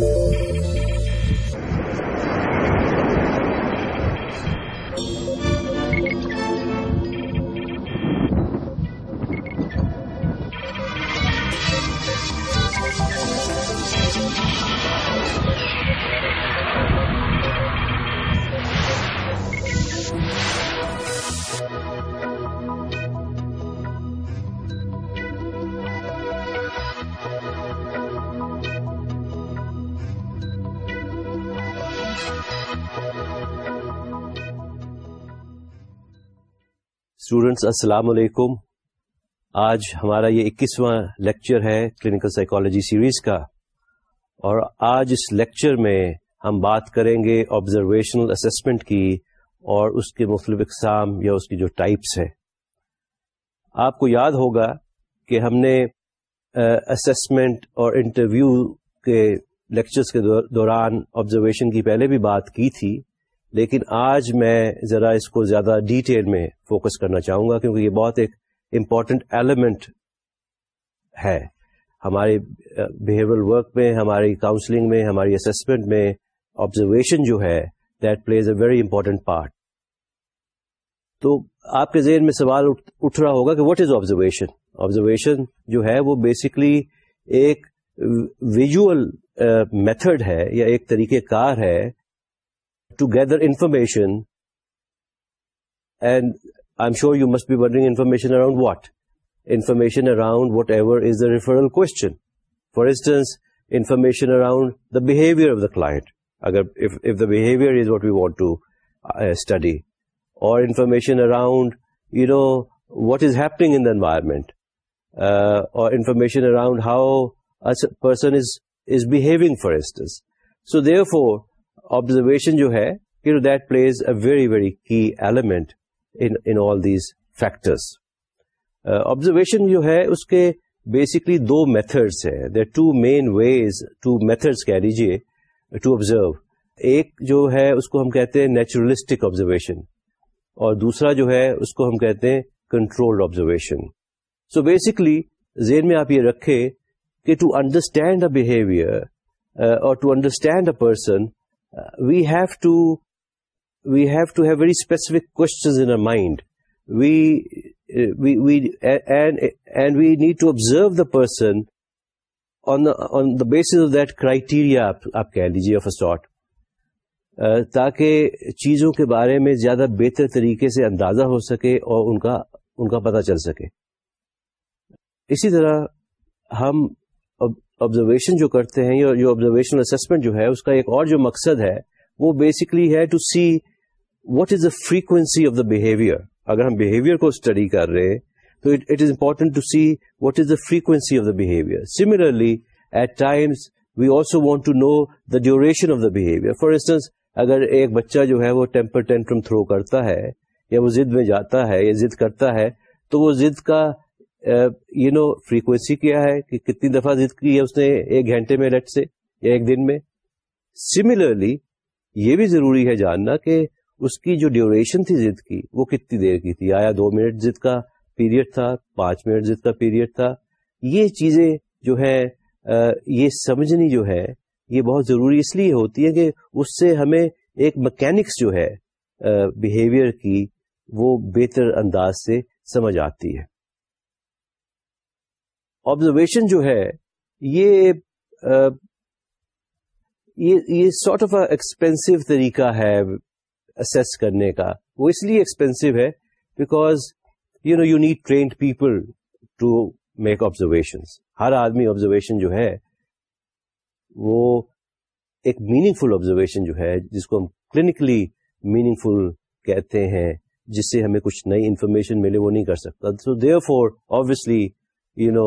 لوگ اسٹوڈینٹس السلام علیکم آج ہمارا یہ اکیسواں لیکچر ہے کلینکل سائیکالوجی سیریز کا اور آج اس لیکچر میں ہم بات کریں گے آبزرویشنل اسسمنٹ کی اور اس کے مختلف اقسام یا اس کی جو ٹائپس ہے آپ کو یاد ہوگا کہ ہم نے اسسمنٹ اور انٹرویو کے لیکچرز کے دوران آبزرویشن کی پہلے بھی بات کی تھی لیکن آج میں ذرا اس کو زیادہ ڈیٹیل میں فوکس کرنا چاہوں گا کیونکہ یہ بہت ایک امپورٹنٹ ایلیمنٹ ہے ہمارے بہیویئر ورک میں ہماری کاؤنسلنگ میں ہماری اسسمنٹ میں آبزرویشن جو ہے that plays a very important part تو آپ کے ذہن میں سوال اٹھ رہا ہوگا کہ واٹ از آبزرویشن آبزرویشن جو ہے وہ بیسکلی ایک ویژل میتھڈ ہے یا ایک طریقہ کار ہے to gather information, and I'm sure you must be wondering information around what? Information around whatever is the referral question. For instance, information around the behavior of the client, if the behavior is what we want to uh, study, or information around, what is happening in the environment, uh, or information around how a person is behaving, for instance. So therefore, observation جو ہے that plays a very very key element in all these factors observation جو ہے اس کے basically دو methods ہیں there two main ways two methods کہہ لیجیے ٹو آبزرو ایک جو ہے اس کو ہم کہتے ہیں نیچرلسٹک آبزرویشن اور دوسرا جو ہے اس کو ہم کہتے ہیں کنٹرولڈ آبزرویشن سو بیسکلی زیر میں آپ یہ رکھے کہ ٹو انڈرسٹینڈ اے بہیویئر اور to understand a person we have to view to have very specific کو need to observe the person on the base of that criteria آپ کہہ لیجیے آف اٹ تاکہ چیزوں کے بارے میں زیادہ بہتر طریقے سے اندازہ ہو سکے اور ان کا پتا چل سکے اسی طرح ہم آبزرویشن جو کرتے ہیں یا جو آبزرویشن اسسمنٹ جو ہے اس کا ایک اور جو مقصد ہے وہ بیسکلی ہے to see what is the frequency of the behaviour اگر ہم بہیویئر کو اسٹڈی کر رہے تو it is important to see what is the frequency of the behaviour similarly at times we also want to know the duration of the behaviour for instance اگر ایک بچہ جو ہے وہ ٹیمپر ٹینٹرم تھرو کرتا ہے یا وہ ضد میں جاتا ہے یا ضد کرتا ہے تو وہ ضد کا یو نو فریکوینسی کیا ہے کہ کتنی دفعہ ضد کی ہے اس نے ایک گھنٹے میں لٹ سے یا ایک دن میں سملرلی یہ بھی ضروری ہے جاننا کہ اس کی جو ڈیوریشن تھی ضد کی وہ کتنی دیر کی تھی آیا دو منٹ ضد کا پیریڈ تھا پانچ منٹ ضد کا پیریڈ تھا یہ چیزیں جو ہے یہ سمجھنی جو ہے یہ بہت ضروری اس لیے ہوتی ہے کہ اس سے ہمیں ایک مکینکس جو ہے بیہیویئر کی وہ بہتر انداز سے سمجھ آتی ہے آبزرویشن جو ہے یہ یہ سارٹ آف ایکسپینسو طریقہ ہے اسیس کرنے کا وہ اس لیے ایکسپینسو ہے because you know you need trained people to make observation ہر آدمی آبزرویشن جو ہے وہ ایک میننگ فل آبزرویشن جو ہے جس کو ہم کلینکلی میننگ فل کہتے ہیں جس سے ہمیں کچھ نئی انفارمیشن ملے وہ نہیں کر سکتا so therefore obviously you know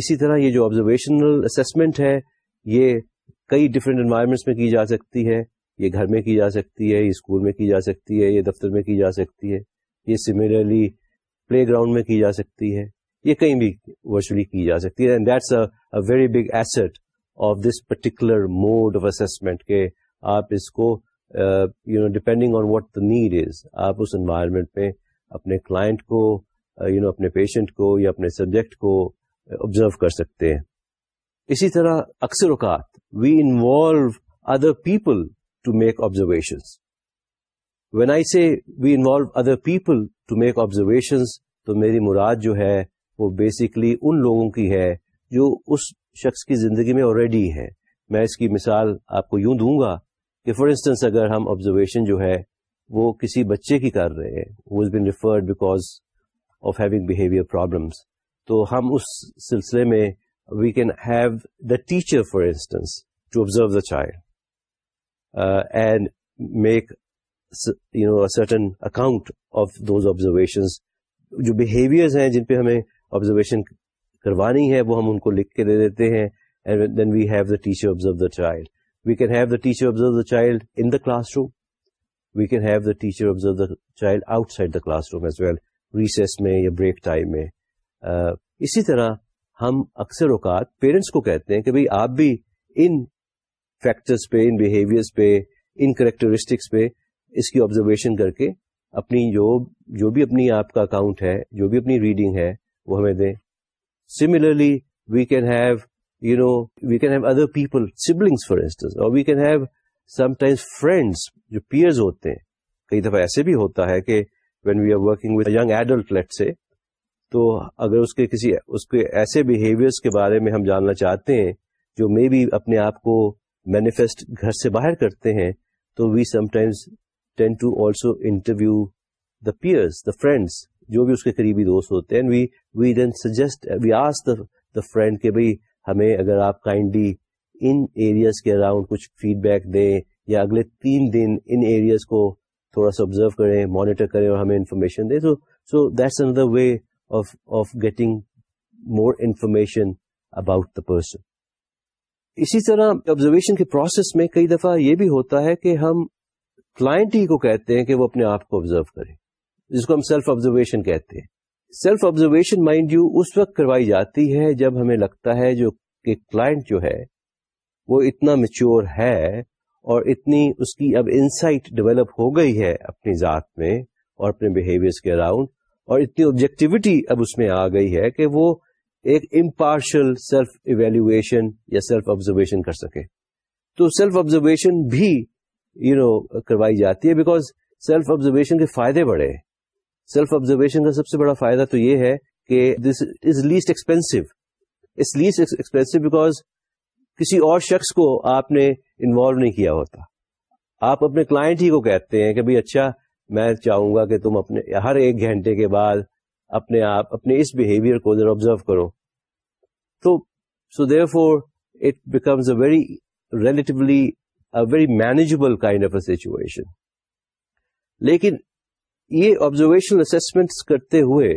اسی طرح یہ جو آبزرویشنل اسسمنٹ ہے یہ کئی ڈفرینٹ انوائرمنٹس میں کی جا سکتی ہے یہ گھر میں کی جا سکتی ہے یہ اسکول میں کی جا سکتی ہے یہ دفتر میں کی جا سکتی ہے یہ سملرلی پلے گراؤنڈ میں کی جا سکتی ہے یہ کہیں بھی ورچولی کی جا سکتی ہے and that's very big asset of this particular mode of assessment کہ آپ اس کو you know depending on what the need is آپ اس انوائرمنٹ میں اپنے کلائنٹ کو یو uh, نو اپنے پیشنٹ کو یا اپنے سبجیکٹ کو آبزرو کر سکتے ہیں اسی طرح اکثر اوقات we involve other people to make observation when I see we involve other people to make observations تو میری مراد جو ہے وہ بیسکلی ان لوگوں کی ہے جو اس شخص کی زندگی میں آلریڈی ہے میں اس کی مثال آپ کو یوں دوں گا کہ فار انسٹنس اگر ہم آبزرویشن جو ہے وہ کسی بچے کی کر رہے ہیں was been referred because of having behaviour problems تو ہم اس سلسلے میں we can have the teacher for instance to observe the child and make you know certain account of those observation جو بہیویئرز ہیں جن پہ ہمیں آبزرویشن کروانی ہے وہ ہم ان کو لکھ کے دے دیتے ہیں and then we have the teacher observe the child we can have the teacher observe the child in the classroom we can have the teacher observe the child outside the classroom as well recess میں یا break time میں اسی طرح ہم اکثر اوقات parents کو کہتے ہیں کہ بھائی آپ بھی ان فیکٹرس پہ ان پہ ان کریکٹرسٹکس پہ اس کی آبزرویشن کر کے اپنی جو جو بھی اپنی آپ کا اکاؤنٹ ہے جو بھی اپنی ریڈنگ ہے وہ ہمیں دیں similarly we can have you know we can have other people siblings for instance اور we can have times friends جو پیئرز ہوتے ہیں کئی دفعہ ایسے بھی ہوتا ہے کہ when we are working with young adult let say تو اگر اس کے کسی اس کے ایسے بہیویئرس کے بارے میں ہم جاننا چاہتے ہیں جو مے بی اپنے آپ کو مینیفیسٹ گھر سے باہر کرتے ہیں تو we times tend to also interview the peers the friends جو بھی اس کے قریبی دوست ہوتے ہیں we we we then suggest us the friend کہ بھائی ہمیں اگر آپ کائنڈلی ان ایریاز کے اراؤنڈ کچھ فیڈ بیک دیں یا اگلے تین دن ان ایریاز کو تھوڑا سا آبزرو کریں مانیٹر کریں اور ہمیں انفارمیشن دیں so that's another way of getting more information about the person اسی طرح آبزرویشن کے پروسیس میں کئی دفعہ یہ بھی ہوتا ہے کہ ہم کلائنٹ ہی کو کہتے ہیں کہ وہ اپنے آپ کو آبزرو کرے جس کو ہم سیلف آبزرویشن کہتے ہیں سیلف آبزرویشن مائنڈ یو اس وقت کروائی جاتی ہے جب ہمیں لگتا ہے جو کہ کلائنٹ جو ہے وہ اتنا میچور ہے اور اتنی اس کی اب انسائٹ ڈیولپ ہو گئی ہے اپنی ذات میں اور اپنے بہیویئر کے اراؤنڈ اور اتنی آبجیکٹیوٹی اب اس میں آ گئی ہے کہ وہ ایک امپارشل سیلف ایویلویشن یا سیلف آبزرویشن کر سکے تو سیلف آبزرویشن بھی یو you نو know, کروائی جاتی ہے بیکاز سیلف آبزرویشن کے فائدے بڑے سیلف آبزرویشن کا سب سے بڑا فائدہ تو یہ ہے کہ this is least expensive is least expensive because کسی اور شخص کو آپ نے انوالو نہیں کیا ہوتا آپ اپنے کلائنٹ ہی کو کہتے ہیں کہ بھائی اچھا میں چاہوں گا کہ تم اپنے ہر ایک گھنٹے کے بعد اپنے آپ اپنے اس بہیویئر کو ادھر آبزرو کرو تو so therefore it becomes a very relatively very manageable kind of a situation لیکن یہ آبزرویشن اسسمنٹ کرتے ہوئے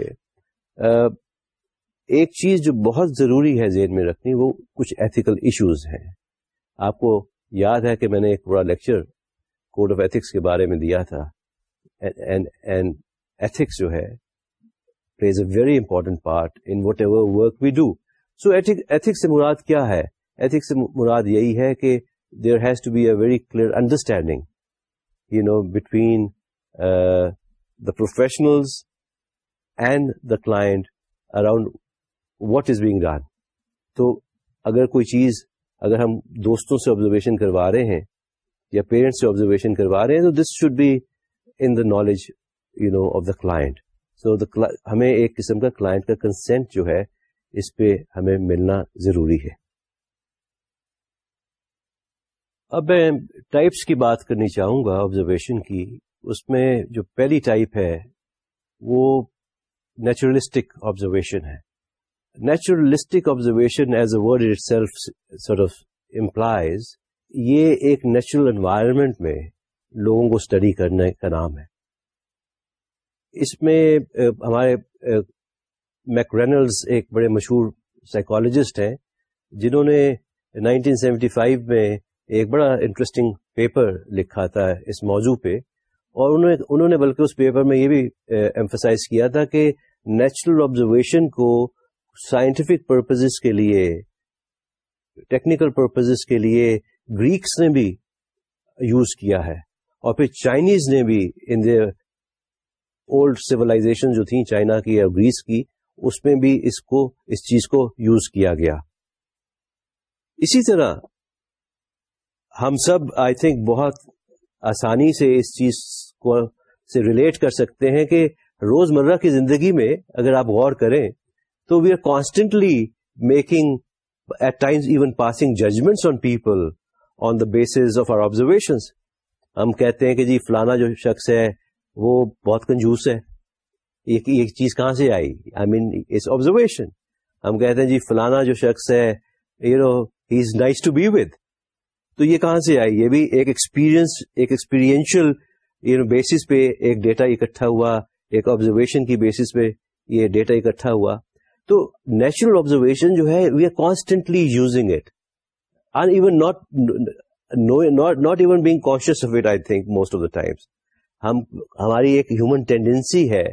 ایک چیز جو بہت ضروری ہے ذہن میں رکھنی وہ کچھ ایتھیکل ایشوز ہیں آپ کو یاد ہے کہ میں نے ایک پورا لیکچر کوڈ آف ایتھکس کے بارے میں دیا تھا جو ہے plays a very important part in whatever work we do so ethics سے مراد کیا ہے ایتھکس سے مراد یہی ہے کہ there has to be a very clear understanding you know between the professional and the client around what is being run تو اگر کوئی چیز اگر ہم دوستوں سے آبزرویشن کروا رہے ہیں یا پیرنٹس سے آبزرویشن کروا رہے ہیں تو دس شوڈ بھی in the knowledge you know of the so the ہمیں ایک قسم کا کلاٹ کا کنسینٹ جو ہے اس پہ ہمیں ملنا ضروری ہے اب میں ٹائپس کی بات کرنی چاہوں گا آبزرویشن کی اس میں جو پہلی ٹائپ ہے وہ نیچرلسٹک آبزرویشن ہے naturalistic observation as a word self sort of implies یہ ایک نیچرل انوائرمنٹ میں لوگوں کو اسٹڈی کرنے کا نام ہے اس میں ہمارے میکرینلز ایک بڑے مشہور سائیکالوجسٹ ہیں جنہوں نے 1975 میں ایک بڑا انٹرسٹنگ پیپر لکھا تھا اس موضوع پہ اور انہوں نے بلکہ اس پیپر میں یہ بھی ایمفسائز کیا تھا کہ نیچرل آبزرویشن کو سائنٹیفک پرپزز کے لیے ٹیکنیکل پرپز کے لیے گریکس نے بھی یوز کیا ہے اور پھر چائنیز نے بھی ان دے اولڈ سیولاشن جو تھی چائنا کی یا گریس کی اس میں بھی اس کو اس چیز کو یوز کیا گیا اسی طرح ہم سب آئی تھنک بہت آسانی سے اس چیز کو سے ریلیٹ کر سکتے ہیں کہ روز مرہ کی زندگی میں اگر آپ غور کریں تو we are constantly making at times even passing judgments on people on the basis of our observations ہم کہتے ہیں کہ جی فلانا جو شخص ہے وہ بہت کنجوس ہے یہ چیز کہاں سے آئی آئی مین اٹس آبزرویشن ہم کہتے ہیں جی فلانا جو شخص ہے you know he is nice to be with تو یہ کہاں سے آئی یہ بھی ایک experience experiential you know basis پہ ایک ڈیٹا اکٹھا ہوا ایک آبزرویشن کی بیسس پہ یہ ڈیٹا اکٹھا ہوا تو نیچرل آبزرویشن جو ہے we are constantly using it even not not even being conscious of it I think most of the times ہم ہماری ایک ہیومن ٹینڈینسی ہے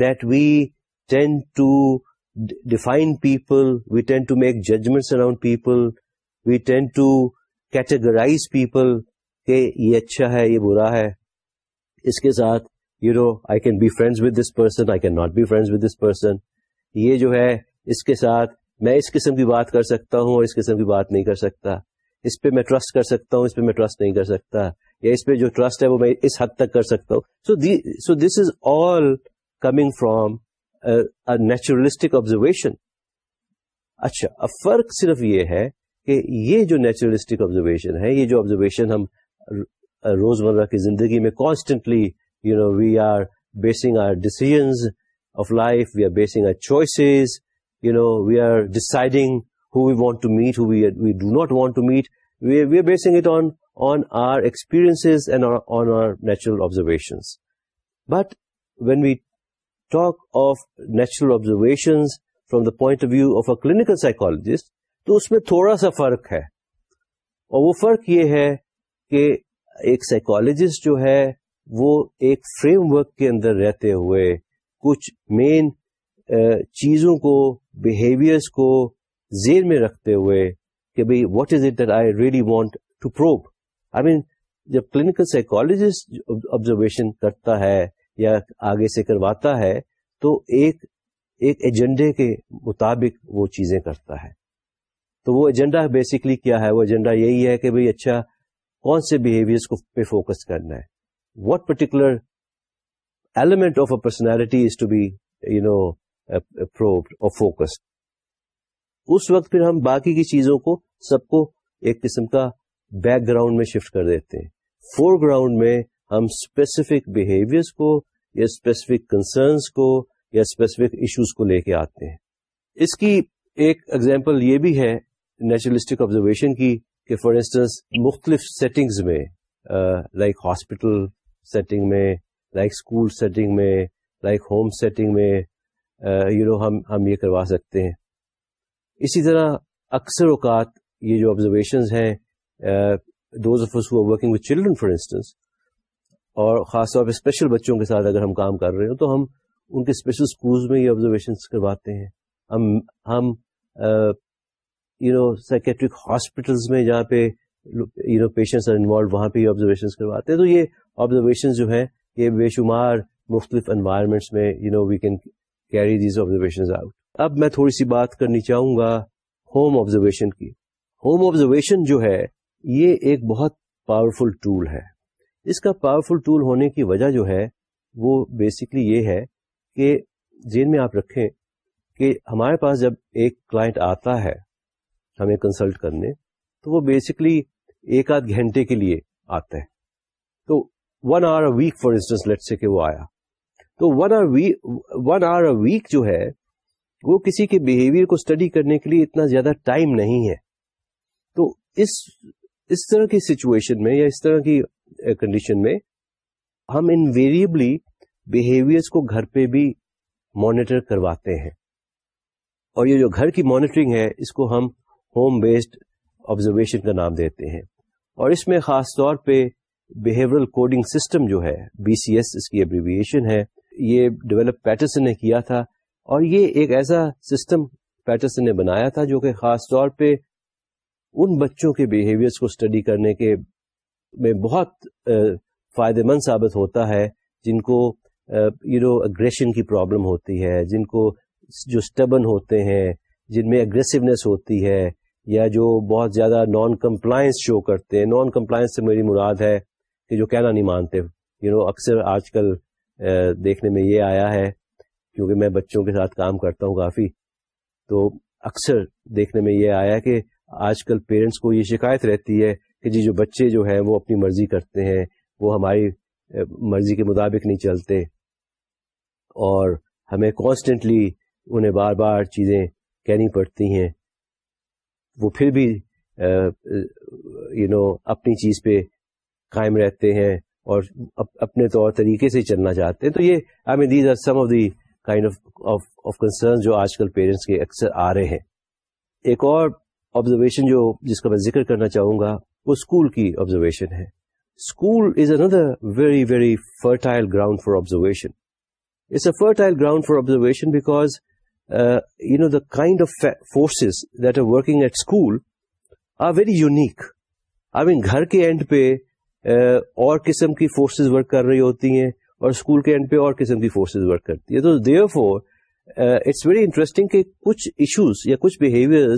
that we we we tend tend tend to to to define people people people make judgments around categorise کہ یہ اچھا ہے یہ برا ہے اس کے ساتھ you know I can be friends with this person I can not be friends with this person یہ جو ہے اس کے ساتھ میں اس قسم کی بات کر سکتا ہوں اور اس قسم کی بات نہیں کر سکتا اس پہ میں ٹرسٹ کر سکتا ہوں اس پہ میں ٹرسٹ نہیں کر سکتا یا اس پہ جو ٹرسٹ ہے وہ میں اس حد تک کر سکتا ہوں so so this is all coming from naturalistic observation اچھا فرق صرف یہ ہے کہ یہ جو نیچرلسٹک آبزرویشن ہے یہ جو آبزرویشن ہم روز مرہ کی زندگی میں constantly you know we are basing our decisions of life we are basing our choices you know we are deciding who we want to meet, who we, we do not want to meet. We, we are basing it on, on our experiences and our, on our natural observations. But when we talk of natural observations from the point of view of a clinical psychologist, تو اس میں تھوڑا سا فرق ہے اور وہ فرق یہ ہے کہ ایک سائیکولوجسٹ جو ہے وہ ایک فریم ورک کے اندر رہتے ہوئے کچھ مین چیزوں کو بہیویئرس کو زیر میں رکھتے ہوئے کہ بھائی what is it I really want to probe I mean جب کلینکل سائیکولوجسٹ آبزرویشن کرتا ہے یا آگے سے کرواتا ہے تو ایک ایک ایجنڈے کے مطابق وہ چیزیں کرتا ہے تو وہ ایجنڈا بیسکلی کیا ہے وہ ایجنڈا یہی ہے کہ بھائی اچھا کون سے بہیویئر پہ فوکس کرنا ہے what particular element of a personality is to be you know probed اور فوکسڈ اس وقت پھر ہم باقی کی چیزوں کو سب کو ایک قسم کا بیک گراؤنڈ میں شفٹ کر دیتے ہیں فور گراؤنڈ میں ہم اسپیسیفک بہیویئرس کو یا اسپیسیفک کنسرنس کو یا اسپیسیفک ایشوز کو لے کے آتے ہیں اس کی ایک اگزامپل یہ بھی ہے نیچرلسٹک آبزرویشن کی کہ فار انسٹنس مختلف سیٹنگز میں لائک ہاسپٹل سیٹنگ میں لائک اسکول سیٹنگ میں لائک ہوم سیٹنگ میں یو نو ہم ہم یہ کروا سکتے ہیں اسی طرح اکثر اوقات یہ جو آبزرویشنز ہیں those of working with children for instance اور خاص طور پہ اسپیشل بچوں کے ساتھ اگر ہم کام کر رہے ہوں تو ہم ان کے اسپیشل اسکولز میں یہ آبزرویشنس کرواتے ہیں ہم ہم یو نو سائکیٹرک ہاسپٹلس میں جہاں پہ یو نو پیشنٹس انوالو وہاں پہ یہ آبزرویشن کرواتے ہیں تو یہ آبزرویشنز جو ہیں یہ بے شمار مختلف انوائرمنٹس میں you know we can carry these observations out اب میں تھوڑی سی بات کرنی چاہوں گا ہوم آبزرویشن کی ہوم آبزرویشن جو ہے یہ ایک بہت پاورفل ٹول ہے اس کا پاورفل ٹول ہونے کی وجہ جو ہے وہ بیسکلی یہ ہے کہ ذہن میں آپ رکھیں کہ ہمارے پاس جب ایک کلائنٹ آتا ہے ہمیں کنسلٹ کرنے تو وہ بیسکلی ایک آدھ گھنٹے کے لیے آتا ہے تو one or a week for instance let say کہ وہ آیا تو one or one or a week جو ہے وہ کسی کے بہیویئر کو اسٹڈی کرنے کے لیے اتنا زیادہ ٹائم نہیں ہے تو اس اس طرح کی سچویشن میں یا اس طرح کی کنڈیشن میں ہم انویریبلی بیہیویئر کو گھر پہ بھی مانیٹر کرواتے ہیں اور یہ جو گھر کی مانیٹرنگ ہے اس کو ہم ہوم بیسڈ آبزرویشن کا نام دیتے ہیں اور اس میں خاص طور پہ بہیورل کوڈنگ سسٹم جو ہے بی سی ایس اس کی ابریویشن ہے یہ ڈیولپ پیٹرسن نے کیا تھا اور یہ ایک ایسا سسٹم پیٹرسن نے بنایا تھا جو کہ خاص طور پہ ان بچوں کے بیہیویئرس کو اسٹڈی کرنے کے میں بہت فائدے مند ثابت ہوتا ہے جن کو یو نو اگریشن کی پرابلم ہوتی ہے جن کو جو اسٹبن ہوتے ہیں جن میں اگریسونیس ہوتی ہے یا جو بہت زیادہ نان کمپلائنس شو کرتے ہیں نان کمپلائنس سے میری مراد ہے کہ جو کہنا نہیں مانتے یو know, اکثر آج کل دیکھنے میں یہ آیا ہے کیونکہ میں بچوں کے ساتھ کام کرتا ہوں کافی تو اکثر دیکھنے میں یہ آیا کہ آج کل پیرنٹس کو یہ شکایت رہتی ہے کہ جی جو بچے جو ہیں وہ اپنی مرضی کرتے ہیں وہ ہماری مرضی کے مطابق نہیں چلتے اور ہمیں کانسٹینٹلی انہیں بار بار چیزیں کہنی پڑتی ہیں وہ پھر بھی یو نو اپنی چیز پہ قائم رہتے ہیں اور اپنے طور طریقے سے چلنا چاہتے ہیں تو یہ I mean these are some of the kind of concern جو آج کل پیرنٹس کے اکثر آ رہے ہیں ایک اور آبزرویشن جو جس کا میں ذکر کرنا چاہوں گا وہ اسکول کی آبزرویشن ہے school is another very very fertile ground for observation it's a fertile ground for observation because you know the kind of forces that are working at school are very unique I mean گھر کے end پہ uh, اور قسم کی forces work کر رہی ہوتی ہیں اور اسکول کے اینڈ پہ اور قسم کی فورسز ورک کرتی ہے تو therefore it's very interesting کہ کچھ ایشوز یا کچھ بہیویئر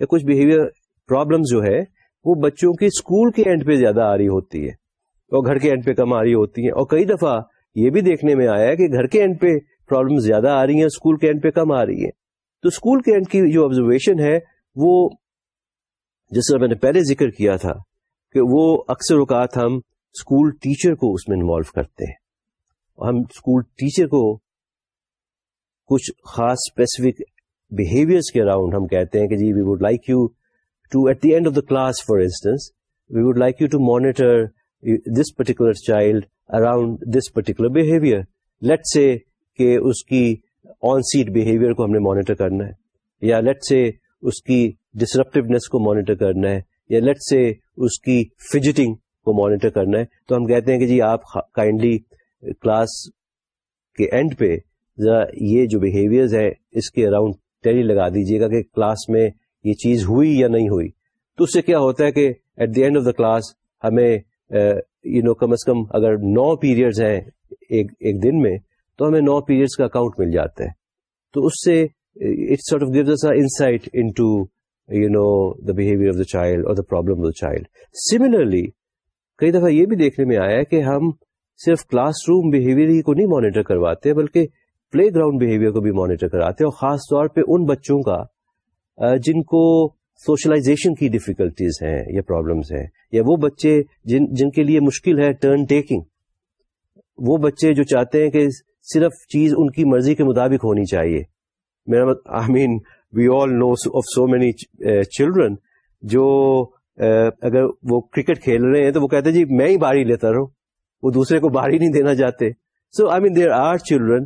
یا کچھ بہیویئر پرابلم جو ہے وہ بچوں کی اسکول کے اینڈ پہ زیادہ آ رہی ہوتی ہے اور گھر کے اینڈ پہ کم آ رہی ہوتی ہیں اور کئی دفعہ یہ بھی دیکھنے میں آیا ہے کہ گھر کے اینڈ پہ پرابلم زیادہ آ رہی ہیں اسکول کے اینڈ پہ کم آ رہی ہے تو اسکول کے اینڈ کی جو آبزرویشن ہے وہ جس طرح میں نے پہلے ذکر کیا تھا کہ وہ اکثر اوقات ہم اسکول ٹیچر کو اس میں انوالو کرتے ہیں ہم اسکول ٹیچر کو کچھ خاص اسپیسیفک بہیویئرس کے اراؤنڈ ہم کہتے ہیں کہ جی we would like you to at the end of the class for instance we would like you to monitor this particular child around this particular behaviour let say کہ اس کی onset behaviour کو ہم نے monitor کرنا ہے یا late سے اس کی ڈسرپٹیونیس کو مانیٹر کرنا ہے یا لیٹ سے اس کی فجٹنگ کو مانیٹر کرنا ہے تو ہم کہتے ہیں کہ جی آپ کائنڈلی کلاس کے اینڈ پہ ذرا یہ جو بہیویئر ہے اس کے اراؤنڈ ٹیلی لگا دیجیے گا کہ کلاس میں یہ چیز ہوئی یا نہیں ہوئی تو اس سے کیا ہوتا ہے کہ at the end of the class ہمیں یو نو کم از کم اگر نو پیریڈ ہیں ایک ایک دن میں تو ہمیں نو پیریڈ کا اکاؤنٹ مل جاتا ہے تو اس سے it sort of gives insight into you know the behaviour of the child اور the problem of the child similarly کئی دفعہ یہ بھی دیکھنے میں آیا کہ ہم صرف کلاس روم بہیویئر ہی کو نہیں مانیٹر کرواتے بلکہ پلے گراؤنڈ بہیویئر کو بھی مانیٹر کراتے اور خاص طور پہ ان بچوں کا جن کو سوشلائزیشن کی ڈفیکلٹیز ہیں یا پرابلمس ہیں یا وہ بچے جن جن کے لیے مشکل ہے ٹرن ٹیکنگ وہ بچے جو چاہتے ہیں کہ صرف چیز ان کی مرضی کے مطابق ہونی چاہیے میرا I mean we all know of so many children جو uh, اگر وہ کرکٹ کھیل رہے ہیں تو وہ کہتے ہیں جی میں ہی باری لیتا رہوں وہ دوسرے کو باہر ہی نہیں دینا چاہتے so I mean there are children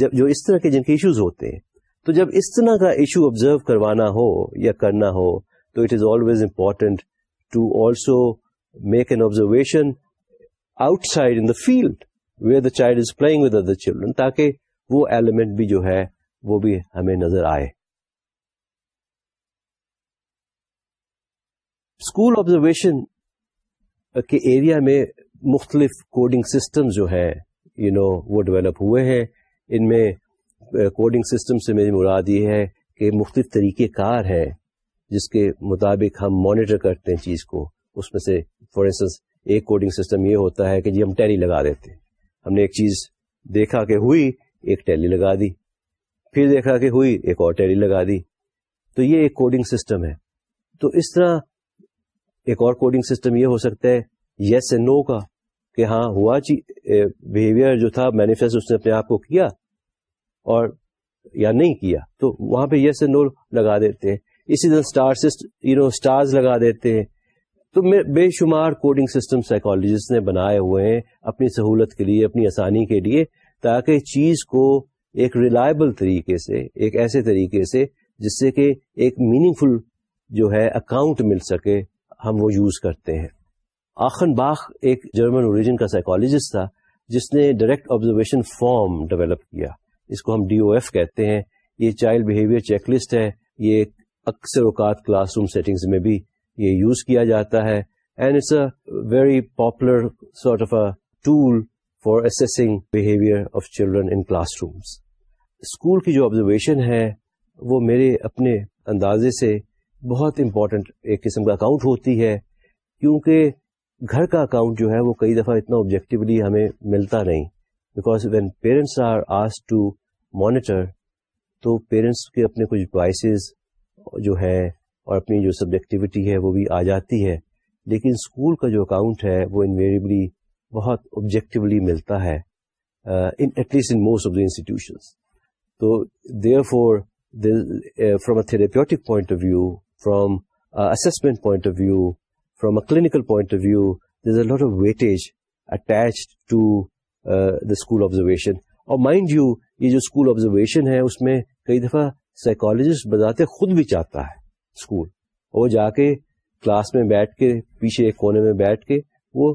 جب جو اس طرح کے جن کے ایشوز ہوتے ہیں تو جب اس طرح کا ایشو آبزرو کروانا ہو یا کرنا ہو تو it is always important to also make an observation outside in the field where the child is playing with other children تاکہ وہ ایلیمنٹ بھی جو ہے وہ بھی ہمیں نظر آئے اسکول آبزرویشن کے ایریا میں مختلف کوڈنگ سسٹم جو ہیں یو نو وہ ڈیولپ ہوئے ہیں ان میں کوڈنگ سسٹم سے میری مراد یہ ہے کہ مختلف طریقے کار ہیں جس کے مطابق ہم مانیٹر کرتے ہیں چیز کو اس میں سے فار انسٹنس ایک کوڈنگ سسٹم یہ ہوتا ہے کہ جی ہم ٹیلی لگا دیتے ہیں ہم نے ایک چیز دیکھا کہ ہوئی ایک ٹیلی لگا دی پھر دیکھا کہ ہوئی ایک اور ٹیلی لگا دی تو یہ ایک کوڈنگ سسٹم ہے تو اس طرح ایک اور کوڈنگ سسٹم یہ ہو سکتا ہے یس اینڈ نو کا کہ ہاں ہوا بہیویئر جی، جو تھا مینیفیسٹ اس نے اپنے آپ کو کیا اور یا نہیں کیا تو وہاں پہ یس نو لگا دیتے ہیں اسی طرح اسٹار یو نو اسٹارز لگا دیتے ہیں تو بے شمار کوڈنگ سسٹم سائیکالوجسٹ نے بنائے ہوئے ہیں اپنی سہولت کے لیے اپنی آسانی کے لیے تاکہ چیز کو ایک ریلائبل طریقے سے ایک ایسے طریقے سے جس سے کہ ایک میننگ فل جو ہے اکاؤنٹ مل سکے ہم وہ یوز کرتے ہیں آخن باخ ایک جرمن اوریجن کا سائیکولوجسٹ تھا جس نے ڈائریکٹ آبزرویشن فارم ڈیولپ کیا اس کو ہم ڈی او ایف کہتے ہیں یہ چائلڈ بہیویئر چیک لسٹ ہے یہ اکثر اوقات کلاس روم سیٹنگز میں بھی یہ یوز کیا جاتا ہے and it's a a very popular sort of tool for forcing behaviour of children in classrooms school کی جو آبزرویشن ہے وہ میرے اپنے اندازے سے بہت امپورٹنٹ ایک قسم کا اکاؤنٹ ہوتی ہے کیونکہ گھر کا اکاؤنٹ جو ہے وہ کئی دفعہ اتنا آبجیکٹیولی ہمیں ملتا نہیں بیکاز وین پیرنٹس آر آس ٹو مانیٹر تو پیرنٹس کے اپنے کچھ وائسز جو ہے اور اپنی جو سبجیکٹیوٹی ہے وہ بھی آ جاتی ہے لیکن اسکول کا جو اکاؤنٹ ہے وہ انویریبلی بہت آبجیکٹیولی ملتا ہے at least in most of institutions تو therefore from a therapeutic point of view from assessment point of view from a of ویوٹرویشن اور جا کے کلاس میں بیٹھ کے پیچھے کونے میں بیٹھ کے وہ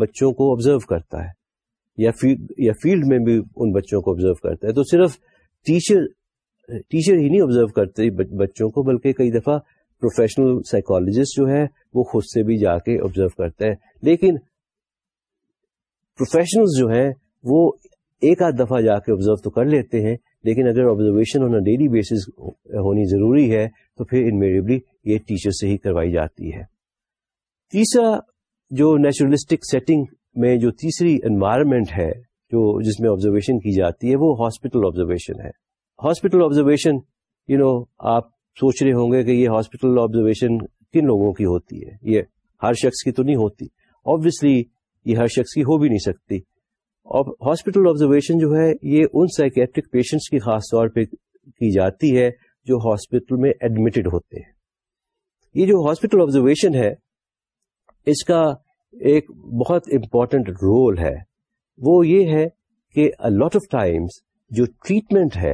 بچوں کو آبزرو کرتا ہے یا فیلڈ میں بھی ان بچوں کو آبزرو کرتا ہے تو صرف ٹیچر ٹیچر ہی نہیں آبزرو کرتے بچوں کو بلکہ کئی دفعہ پروفیشنل سائیکولوجسٹ جو ہے وہ خود سے بھی جا کے آبزرو کرتے ہیں لیکن پروفیشنل جو ہیں وہ ایک آدھ دفعہ جا کے آبزرو تو کر لیتے ہیں لیکن اگر آبزرویشن ہونا ڈیلی بیسس ہونی ضروری ہے تو پھر انویریبلی یہ ٹیچر سے ہی کروائی جاتی ہے تیسرا جو نیچرلسٹک سیٹنگ میں جو تیسری انوائرمنٹ ہے جو جس میں آبزرویشن کی جاتی ہے وہ ہاسپٹل آبزرویشن ہے ہاسپٹل آبزرویشن یو نو آپ سوچ رہے ہوں گے کہ یہ ہاسپٹل آبزرویشن کن لوگوں کی ہوتی ہے یہ ہر شخص کی تو نہیں ہوتی آبویسلی یہ ہر شخص کی ہو بھی نہیں سکتی اور ہاسپٹل آبزرویشن جو ہے یہ ان سائکیٹرک پیشنٹس کی خاص طور پہ کی جاتی ہے جو ہاسپٹل میں ایڈمیٹڈ ہوتے ہیں یہ جو ہاسپٹل آبزرویشن ہے اس کا ایک بہت امپورٹنٹ رول ہے وہ یہ ہے کہ لاٹ آف ٹائمس جو ٹریٹمنٹ ہے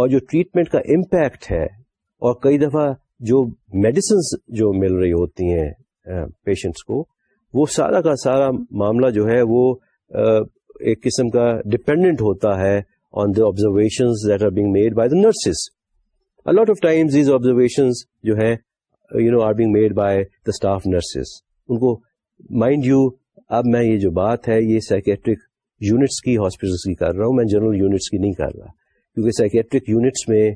اور جو ٹریٹمنٹ کا امپیکٹ ہے اور کئی دفعہ جو میڈیسنس جو مل رہی ہوتی ہیں پیشنٹس کو وہ سارا کا سارا معاملہ جو ہے وہ ایک قسم کا ڈپینڈنٹ ہوتا ہے on the that are being made by the nurses a lot of these observation جو ہے you know are being made by the staff nurses ان کو مائنڈ یو اب میں یہ جو بات ہے یہ سائکیٹرک یونٹس کی ہاسپٹلس کی کر رہا ہوں میں جنرل یونٹس کی نہیں کر رہا کیونکہ سائکیٹرک یونٹس میں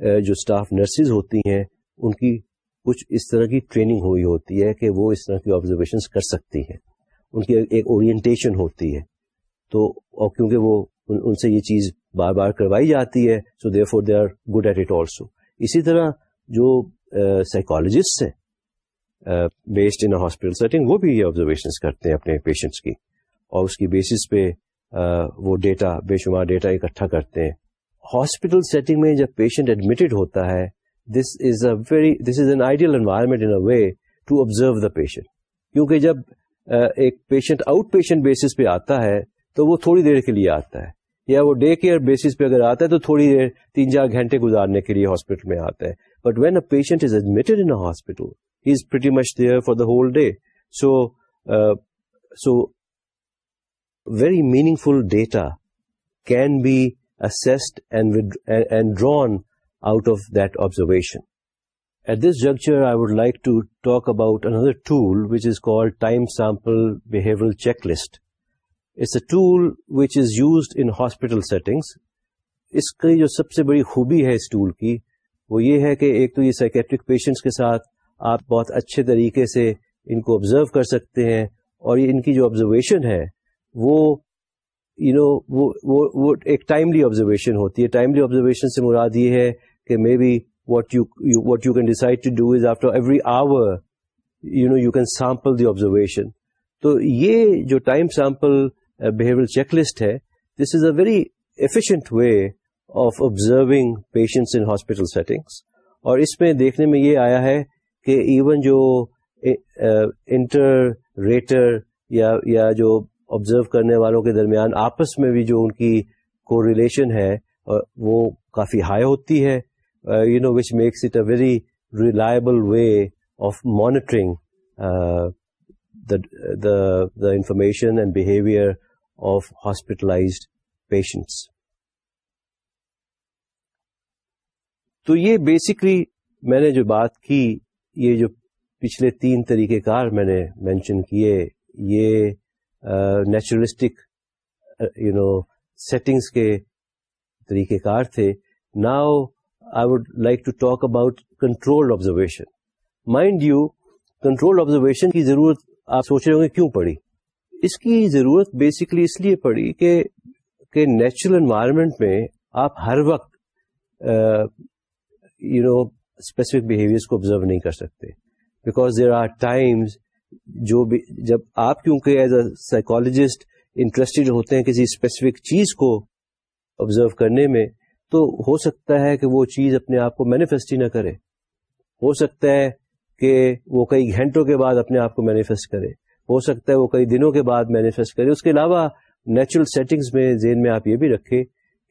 جو اسٹاف نرسز ہوتی ہیں ان کی کچھ اس طرح کی ٹریننگ ہوئی ہوتی ہے کہ وہ اس طرح کی آبزرویشنس کر سکتی ہیں ان کی ایک اورینٹیشن ہوتی ہے تو اور کیونکہ وہ ان سے یہ چیز بار بار کروائی جاتی ہے so therefore they are good at it also اسی طرح جو سائیکالوجسٹ ہیں بیسڈ ان ہاسپٹل سیٹنگ وہ بھی یہ آبزرویشنس کرتے ہیں اپنے پیشنٹس کی اور اس کی بیسس پہ وہ ڈیٹا بے شمار ڈیٹا اکٹھا کرتے ہیں ہاسپٹل سیٹنگ میں جب پیشنٹ ایڈمیٹڈ ہوتا ہے this is a very this is an ideal environment a way to observe the patient کیونکہ جب ایک پیشنٹ آؤٹ پیشنٹ بیسس پہ آتا ہے تو وہ تھوڑی دیر کے لیے آتا ہے یا وہ ڈے کیئر بیسس پہ اگر آتا ہے تو تھوڑی دیر تین چار گھنٹے گزارنے کے لیے ہاسپٹل میں آتا ہے but when a patient is admitted in hospital is pretty much there for the whole day so so very meaningful data can be assessed and, and drawn out of that observation. At this juncture, I would like to talk about another tool which is called Time Sample Behavioral Checklist. It's a tool which is used in hospital settings. اس کی جو سب سے بڑی خوبی ہے اس tool کی وہ یہ ہے کہ ایک تو یہ سائکیٹرک پیشنٹس کے ساتھ آپ بہت اچھے طریقے سے ان کو آبزرو کر سکتے ہیں اور یہ ان کی جو آبزرویشن ہے وہ یو نو وہ وہ ایک ٹائملی آبزرویشن ہوتی ہے ٹائملی آبزرویشن سے مراد یہ ہے کہ maybe what you what you can decide to do is after every hour you know you can sample the observation تو یہ جو time sample behaviour check list ہے this is a very efficient way of observing patients in hospital settings اور اس میں دیکھنے میں یہ آیا ہے کہ ایون جو uh, انٹر ریٹر یا جو آبزرو کرنے والوں کے درمیان آپس میں بھی جو ان کی کو ریلیشن ہے وہ کافی ہائی ہوتی ہے you know which makes it a very reliable way of monitoring information and behaviour of hospitalised patients تو یہ بیسکلی میں نے جو بات کی یہ جو پچھلے تین طریقہ کار میں نے مینشن کیے یہ نیچرلسٹک یو نو سیٹنگس کے طریقہ کار تھے now I would like to talk about control observation mind you control observation کی ضرورت آپ سوچ رہے ہوں گے کیوں پڑی اس کی ضرورت بیسکلی اس لیے پڑی کہ نیچرل انوائرمنٹ میں آپ ہر وقت یو نو اسپیسیفک بہیویئر کو آبزرو نہیں کر سکتے بیکاز دیر آر ٹائمز جو بھی جب آپ کیونکہ ایز اے سائیکولوجسٹ انٹرسٹڈ ہوتے ہیں کسی اسپیسیفک چیز کو آبزرو کرنے میں تو ہو سکتا ہے کہ وہ چیز اپنے آپ کو مینیفیسٹ ہی نہ کرے ہو سکتا ہے کہ وہ کئی گھنٹوں کے بعد اپنے آپ کو مینیفیسٹ کرے ہو سکتا ہے وہ کئی دنوں کے بعد مینیفیسٹ کرے اس کے علاوہ نیچرل سیٹنگز میں ذہن میں آپ یہ بھی رکھے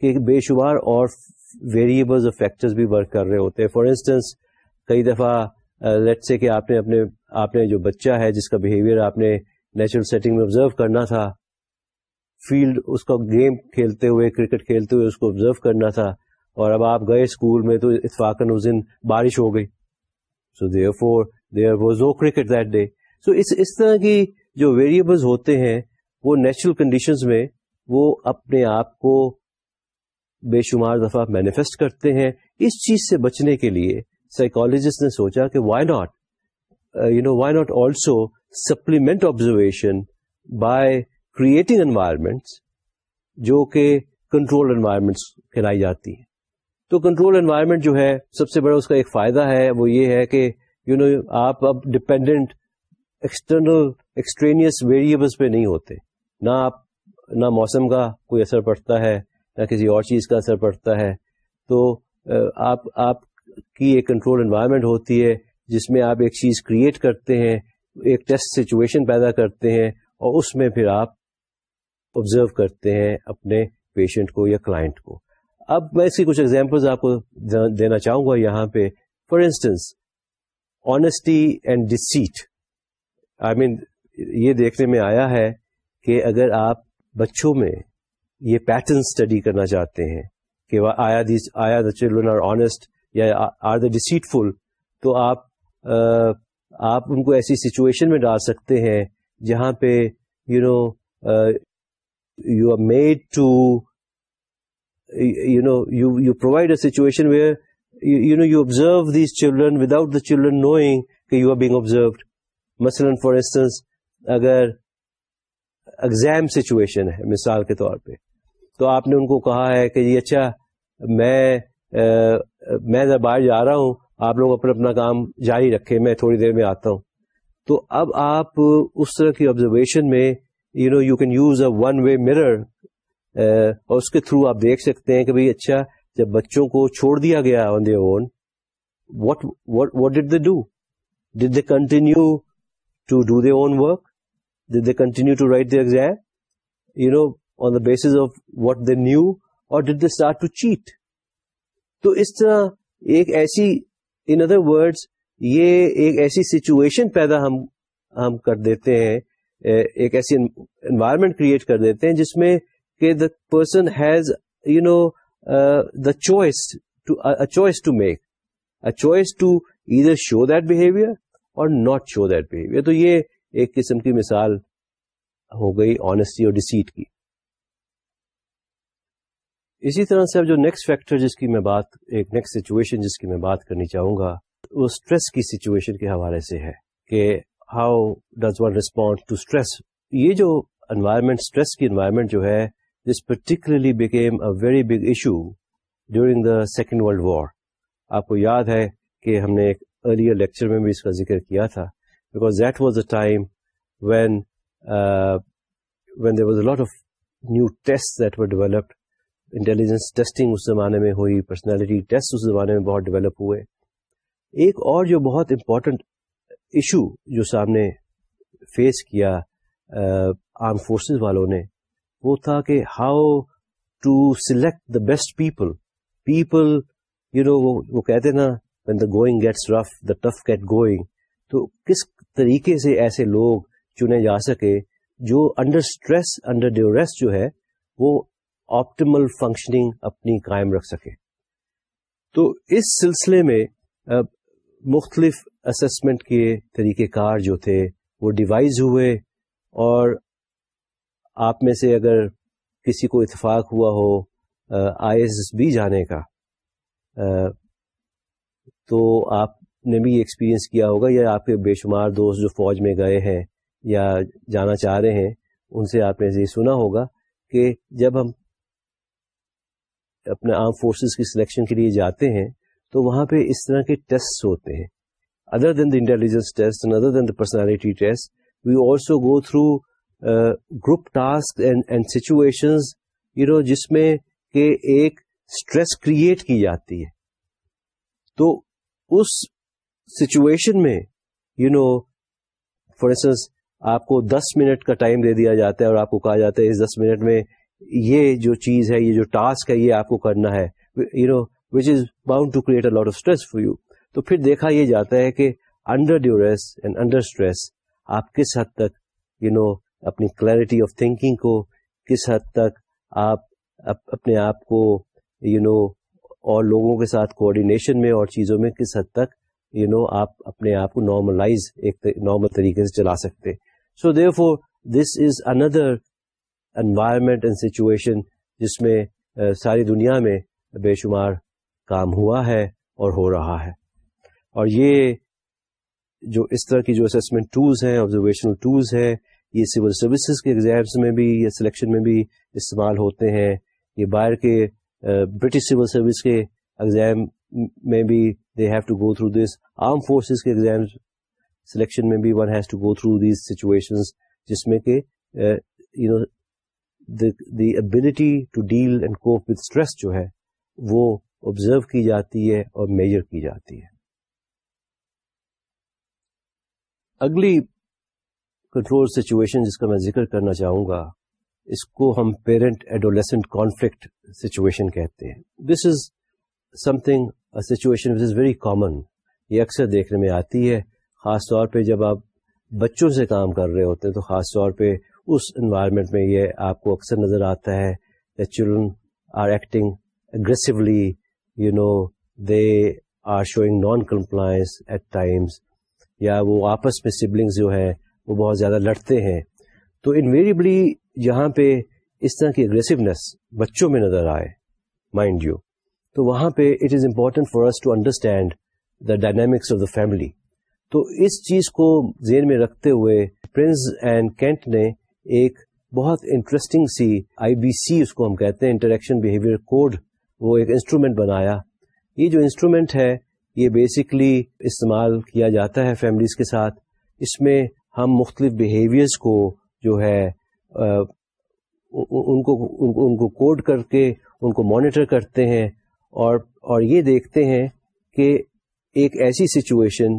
کہ بے شمار اور ویریبلز اور فیکٹرز بھی ورک کر رہے ہوتے ہیں فار انسٹنس کئی دفعہ لیٹ uh, سے کہ آپ نے اپنے آپ نے جو بچہ ہے جس کا بہیویئر آپ نے نیچرل سیٹنگ میں آبزرو کرنا تھا فیلڈ اس کا گیم کھیلتے ہوئے کرکٹ کھیلتے ہوئے اس کو آبزرو کرنا تھا اور اب آپ گئے اسکول میں تو اتفاق اس دن بارش ہو گئی so therefore there was was no cricket that day so اس طرح کی جو ویریبلز ہوتے ہیں وہ نیچرل کنڈیشنز میں وہ اپنے آپ کو بے شمار دفعہ مینیفیسٹ کرتے ہیں اس چیز سے بچنے کے لیے سائیکالوجسٹ نے سوچا کہ why not you know why not also supplement observation by creating environment جو کہ کنٹرول انوائرمنٹس کرائی جاتی ہیں تو کنٹرول انوائرمنٹ جو ہے سب سے بڑا اس کا ایک فائدہ ہے وہ یہ ہے کہ یو نو آپ اب ڈپینڈنٹ ایکسٹرنل ایکسٹرینیس ویریبلس پہ نہیں ہوتے نہ آپ نہ موسم کا کوئی اثر پڑتا ہے نہ کسی اور چیز کا اثر پڑتا ہے تو uh, آپ آپ کی ایک کنٹرول انوائرمنٹ ہوتی ہے جس میں آپ ایک چیز کریٹ کرتے ہیں ایک ٹیسٹ سچویشن پیدا کرتے ہیں اور اس میں پھر آپ آبزرو کرتے ہیں اپنے پیشنٹ کو یا کلائنٹ کو اب میں اس کی کچھ ایگزامپلز آپ کو دینا چاہوں گا یہاں پہ for instance honesty and deceit I mean یہ دیکھنے میں آیا ہے کہ اگر آپ بچوں میں یہ پیٹرن اسٹڈی کرنا چاہتے ہیں کہ آیا آیا دا چلڈرن آر آنےسٹ یا آر دا ڈسیٹ فل تو آپ آپ ان کو ایسی سچویشن میں ڈال سکتے ہیں جہاں پہ you know you are made to you know you you provide a situation where you you know observe these children without the children knowing کہ یو آر بینگ آبزروڈ مثلاً فار انسٹنس اگر exam situation ہے مثال کے طور پہ تو آپ نے ان کو کہا ہے کہ اچھا میں میں جب باہر جا رہا ہوں آپ لوگ اپنا اپنا کام جاری رکھے میں تھوڑی دیر میں آتا ہوں تو اب آپ اس طرح کی آبزرویشن میں you know you can use a one way mirror اور اس کے تھرو آپ دیکھ سکتے ہیں کہ بھائی اچھا جب بچوں کو چھوڑ دیا گیا on they own what what did they do did they continue to do they own work did they continue to write exam you know on the base of what they knew اور did they start to cheat تو اس طرح ایک ایسی in other words یہ ایک ایسی situation پیدا ہم ہم کر دیتے ہیں ایک ایسی انوائرمنٹ کریٹ کر دیتے ہیں جس میں کہ the person has you know the choice choice to make a choice to either show that behaviour or not show that behaviour تو یہ ایک قسم کی مثال ہو گئی آنےسٹی اور ڈسیٹ کی اسی طرح سے اب جو نیکسٹ فیکٹر جس کی میں بات ایک نیکسٹ سچویشن جس کی میں بات کرنی چاہوں گا وہ اسٹریس کی سچویشن کے حوالے سے ہے کہ how does one respond to stress یہ جو انوائرمنٹ اسٹریس کی انوائرمنٹ جو ہے this particularly became a very big issue during the second world war آپ کو یاد ہے کہ ہم نے ایک ارلیئر لیکچر میں بھی اس کا ذکر کیا تھا because that was a time when when there was a lot of new test that were developed intelligence testing اس زمانے میں ہوئی پرسنالٹی ٹیسٹ اس زمانے میں بہت ڈیولپ ہوئے ایک اور جو بہت امپورٹنٹ ایشو جو سامنے فیس کیا آرم فورسز والوں نے وہ تھا کہ how to select the best people people you know وہ کہتے نا when the going gets rough the tough get going تو کس طریقے سے ایسے لوگ چنے جا سکے جو انڈر اسٹریس انڈر ڈیوریس جو ہے وہ آپٹیمل فنکشننگ اپنی قائم رکھ سکے تو اس سلسلے میں مختلف اسسمنٹ کے طریقہ کار جو تھے وہ ڈیوائز ہوئے اور آپ میں سے اگر کسی کو اتفاق ہوا ہو آئی ایس ایس بی جانے کا تو آپ نے بھی ایکسپیرینس کیا ہوگا یا آپ کے بے شمار دوست جو فوج میں گئے ہیں یا جانا چاہ رہے ہیں ان سے آپ نے یہ سنا ہوگا کہ جب ہم اپنے آرم فورسز کی سلیکشن کے لیے جاتے ہیں تو وہاں پہ اس طرح کے ٹیسٹ ہوتے ہیں other than the intelligence test other than the personality test we also go through group task situation you know جس میں کہ ایک اسٹریس کریٹ کی جاتی ہے تو اس سچویشن میں یو نو فار انسٹنس آپ کو دس منٹ کا ٹائم دے دیا جاتا ہے اور آپ کو کہا جاتا ہے اس دس منٹ میں یہ جو چیز ہے یہ جو ٹاسک ہے یہ آپ کو کرنا ہے you know which is bound to create a lot of stress for you تو پھر دیکھا یہ جاتا ہے کہ انڈر اینڈ انڈر اسٹریس آپ کس حد تک یو you نو know, اپنی کلیئرٹی آف تھنکنگ کو کس حد تک آپ اپنے آپ کو یو you نو know, اور لوگوں کے ساتھ کوآڈینیشن میں اور چیزوں میں کس حد تک یو نو آپ اپنے آپ کو نارملائز ایک نارمل طریقے سے چلا سکتے so therefore this is another environment and situation جس میں ساری دنیا میں بے شمار کام ہوا ہے اور ہو رہا ہے اور یہ جو اس طرح کی جو اسسمنٹ ٹولس ہیں آبزرویشنل ٹولس ہیں یہ سول سروسز کے ایگزامس میں بھی یا سلیکشن میں بھی استعمال ہوتے ہیں یہ باہر کے برٹش سول سروس کے ایگزام میں بھی they have to go through this armed forces کے ایگزام سلیکشن میں بھی one has to go through these situation جس میں کہ you know the ability to deal and cope with stress جو ہے وہ آبزرو کی جاتی ہے اور میجر کی جاتی ہے اگلی کنٹرول سچویشن جس کا میں ذکر کرنا چاہوں گا اس کو ہم پیرنٹ ایڈولیسنٹ کانفلکٹ سچویشن کہتے ہیں this is something situation is very common یہ اکثر دیکھنے میں آتی ہے خاص طور پہ جب آپ بچوں سے کام کر رہے ہوتے ہیں تو خاص طور پہ اس انوائرمنٹ میں یہ آپ کو اکثر نظر آتا ہے children are acting aggressively you know they are showing non compliance at times یا وہ آپس میں سبلنگز جو ہے وہ بہت زیادہ لڑتے ہیں تو انویریبلی یہاں پہ اس طرح کی اگریسونیس بچوں میں نظر آئے مائنڈ یو تو وہاں پہ it is important for to understand the dynamics of the family تو اس چیز کو ذہن میں رکھتے ہوئے پرنس اینڈ کینٹ نے ایک بہت انٹرسٹنگ سی آئی بی سی اس کو ہم کہتے ہیں انٹریکشن بہیویئر کوڈ وہ ایک انسٹرومینٹ بنایا یہ جو انسٹرومینٹ ہے یہ بیسکلی استعمال کیا جاتا ہے فیملیز کے ساتھ اس میں ہم مختلف بیہیویئرس کو جو ہے ان کو ان کو کوڈ کر کے ان کو مانیٹر کرتے ہیں اور اور یہ دیکھتے ہیں کہ ایک ایسی سچویشن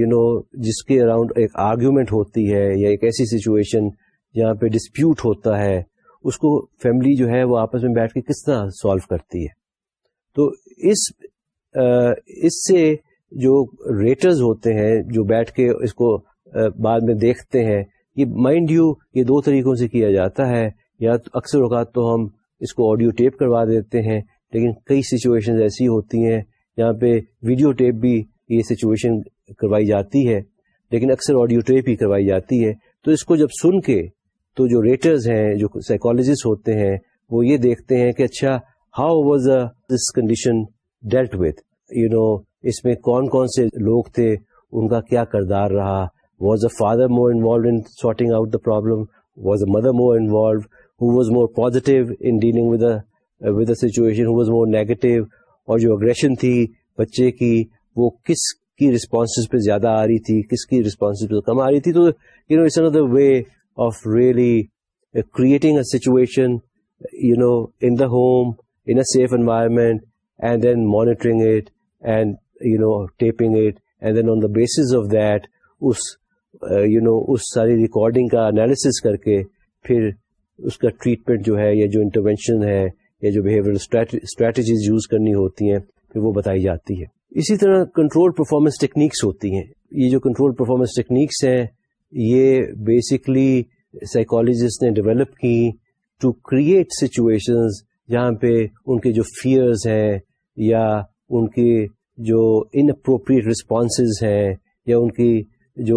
یو نو جس کے اراؤنڈ ایک آرگیومنٹ ہوتی ہے یا ایک ایسی سچویشن جہاں پہ ڈسپیوٹ ہوتا ہے اس کو فیملی جو ہے وہ آپس میں بیٹھ کے کس طرح سالو کرتی ہے تو اس اس سے جو ریٹرز ہوتے ہیں جو بیٹھ کے اس کو بعد میں دیکھتے ہیں یہ مائنڈ یو یہ دو طریقوں سے کیا جاتا ہے یا اکثر اوقات تو ہم اس کو آڈیو ٹیپ کروا دیتے ہیں لیکن کئی سچویشن ایسی ہوتی ہیں جہاں پہ ویڈیو ٹیپ بھی یہ سچویشن کروائی جاتی ہے لیکن اکثر آڈیو ٹیپ ہی کروائی جاتی ہے تو اس کو جب سن کے تو جو ریٹرز ہیں جو سائیکولوجسٹ ہوتے ہیں وہ یہ دیکھتے ہیں کہ اچھا how was this condition dealt with you know اس میں کون کون سے لوگ تھے ان کا کیا کردار رہا was a father more involve in sorting out the problem was a mother more involve who was more positive was more negative اور جو اگریشن تھی بچے کی وہ کس کی ریسپانس پہ زیادہ آ رہی تھی کس کی رسپانس پہ کم آ رہی تھی تو you know it's another way of really creating situation you know in the home in safe environment and then monitoring it and you know taping it the basis of this no اس ساری recording کا analysis کر کے پھر اس کا treatment جو ہے یا جو انٹروینشن ہے یا جو بہیویئر اسٹریٹجیز یوز کرنی ہوتی ہیں پھر وہ بتائی جاتی ہے اسی طرح کنٹرول پرفارمنس ٹیکنیکس ہوتی ہیں یہ جو کنٹرول پرفارمنس ٹیکنیکس ہیں یہ بیسکلی سائیکالوجسٹ نے ڈیولپ کی ٹو کریٹ سچویشنز جہاں پہ ان کے جو فیئرز ہیں یا ان کی جو انپروپریٹ رسپانسز ہیں یا ان کی جو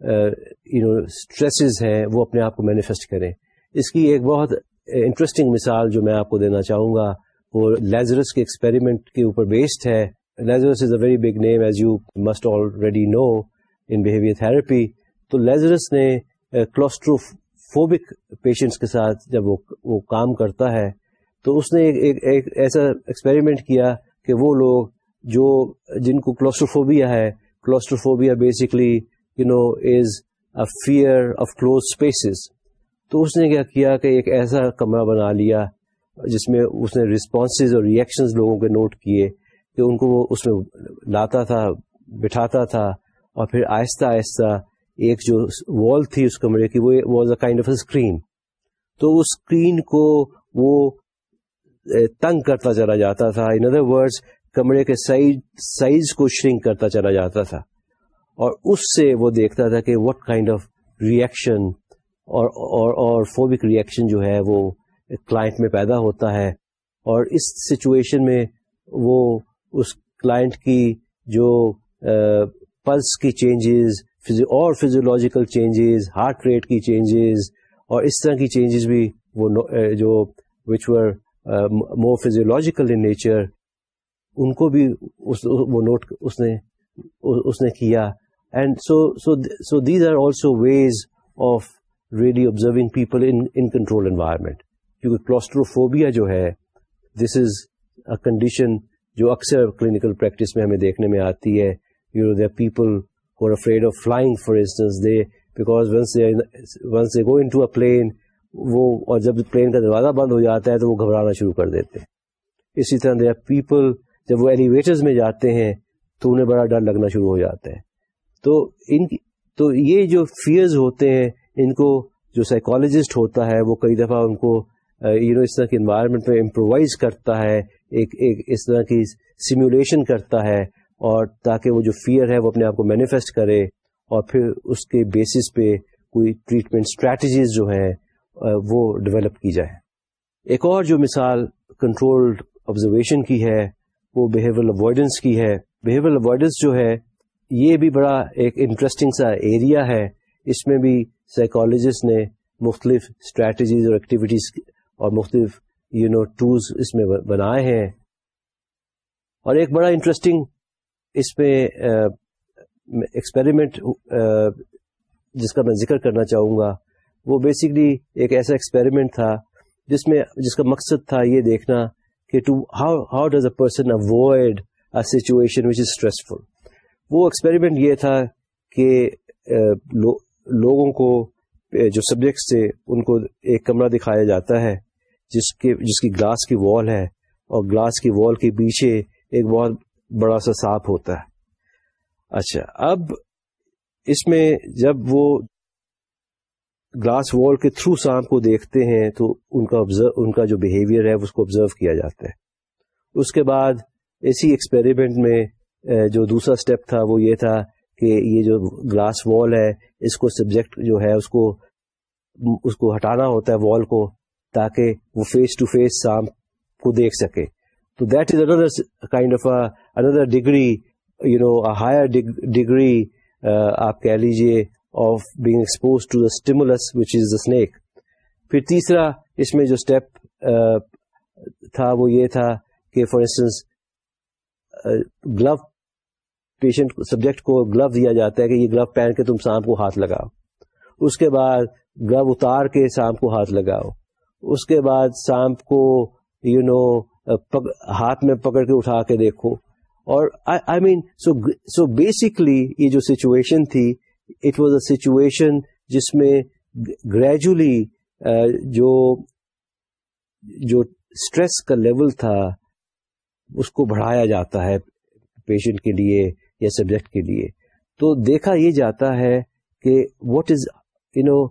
یو نو اسٹریسز ہیں وہ اپنے آپ کو مینیفیسٹ کریں اس کی ایک بہت انٹرسٹنگ مثال جو میں آپ کو دینا چاہوں گا وہ لیزرس کے ایکسپیریمنٹ کے اوپر بیسڈ ہے Lazarus is a very big name as you must already know in behaviour therapy تو لیزرس نے کلوسٹروفوبک پیشنٹس کے ساتھ جب وہ وہ کام کرتا ہے تو اس نے ایک, ایک, ایک ایسا ایکسپیریمنٹ کیا کہ وہ لوگ جو جن کو کلوسٹروفوبیا ہے claustrophobia basically you know is a fear of close spaces تو اس نے کیا کیا کہ ایک ایسا کمرہ بنا لیا جس میں اس نے رسپانسز اور ریئیکشنز لوگوں کے نوٹ کیے کہ ان کو وہ اس میں لاتا تھا بٹھاتا تھا اور پھر آہستہ آہستہ ایک جو وال تھی اس کمرے کی وہ was a kind of a screen تو اس اسکرین کو وہ تنگ کرتا چلا جاتا تھا ان ادر ورڈ کمرے کے سائز سائز کو شرنک کرتا چلا جاتا تھا اور اس سے وہ دیکھتا تھا کہ واٹ کائنڈ آف ریئیکشن اور اور فوبک ریئیکشن جو ہے وہ کلائنٹ میں پیدا ہوتا ہے اور اس سچویشن میں وہ اس کلائنٹ کی جو پلس کی چینجز اور فزیولوجیکل چینجز ہارٹ ریٹ کی چینجز اور اس طرح کی چینجز بھی وہ جو which were more physiological in nature ان کو بھی اس اس اس وہ نوٹ نے نے کیا and so so so these are also ways of really observing people in control environment کیونکہ کلوسٹروفوبیا جو ہے دس از اے کنڈیشن جو اکثر کلینکل پریکٹس میں ہمیں دیکھنے میں آتی ہے no the people who are afraid of flying for instance they they because once once they go into a plane وہ اور جب پلین کا دروازہ بند ہو جاتا ہے تو وہ گھبرانا شروع کر دیتے ہیں اسی طرح پیپل جب وہ ایلیویٹرز میں جاتے ہیں تو انہیں بڑا ڈر لگنا شروع ہو جاتا ہے تو ان تو یہ جو فیئرز ہوتے ہیں ان کو جو سائیکالوجسٹ ہوتا ہے وہ کئی دفعہ ان کو یو نو اس طرح کے انوائرمنٹ میں امپرووائز کرتا ہے ایک ایک اس طرح کی سیمولیشن کرتا ہے اور تاکہ وہ جو فیئر ہے وہ اپنے آپ کو مینیفیسٹ کرے اور پھر اس کے بیسس پہ کوئی ٹریٹمنٹ اسٹریٹجیز جو ہیں وہ ڈیولپ کی جائے ایک اور جو مثال کنٹرولڈ آبزرویشن کی ہے وہ بیہیویئر اوائڈنس کی ہے بیہیویئر اوائڈنس جو ہے یہ بھی بڑا ایک انٹرسٹنگ سا ایریا ہے اس میں بھی سائیکالوجسٹ نے مختلف اسٹریٹجیز اور ایکٹیویٹیز اور مختلف یو نو ٹولس اس میں بنائے ہیں اور ایک بڑا انٹرسٹنگ اس پہ ایکسپریمنٹ جس کا میں ذکر کرنا چاہوں گا وہ بیسکلی ایک ایسا ایکسپیریمنٹ تھا جس میں جس کا مقصد تھا یہ دیکھنا کہ to how how does a a person avoid situation which is stressful وہ ایکسپیریمنٹ یہ تھا کہ لوگوں کو جو سبجیکٹس تھے ان کو ایک کمرہ دکھایا جاتا ہے جس کے جس کی گلاس کی وال ہے اور گلاس کی وال کے پیچھے ایک بہت بڑا سا سانپ ہوتا ہے اچھا اب اس میں جب وہ گلاس وال کے تھرو سانپ کو دیکھتے ہیں تو ان کا ان کا جو بہیویئر ہے اس کو آبزرو کیا جاتا ہے اس کے بعد اسی ایکسپیریمنٹ میں جو دوسرا اسٹیپ تھا وہ یہ تھا کہ یہ جو گلاس وال ہے اس کو سبجیکٹ جو ہے اس کو اس کو ہٹانا ہوتا ہے وال کو تاکہ وہ فیس ٹو فیس سانپ کو دیکھ سکے تو that is another kind of another degree you know higher degree آپ کہہ لیجیے of being expose to the stimulus which is the snake پھر تیسرا اس میں جو اسٹیپ uh, تھا وہ یہ تھا کہ for instance glove patient subject کو گلو دیا جاتا ہے کہ یہ گلو پہن کے تم سانپ کو ہاتھ لگاؤ اس کے بعد گلو اتار کے سانپ کو ہاتھ لگاؤ اس کے بعد سانپ کو یو you نو know, ہاتھ میں پکڑ کے اٹھا کے دیکھو اور آئی مین سو سو بیسکلی یہ جو سچویشن تھی اٹ واز اے سچویشن جس میں گریجولی uh, جو اسٹریس کا لیول تھا اس کو بڑھایا جاتا ہے پیشنٹ کے لیے یا سبجیکٹ کے لیے تو دیکھا یہ جاتا ہے کہ what is you know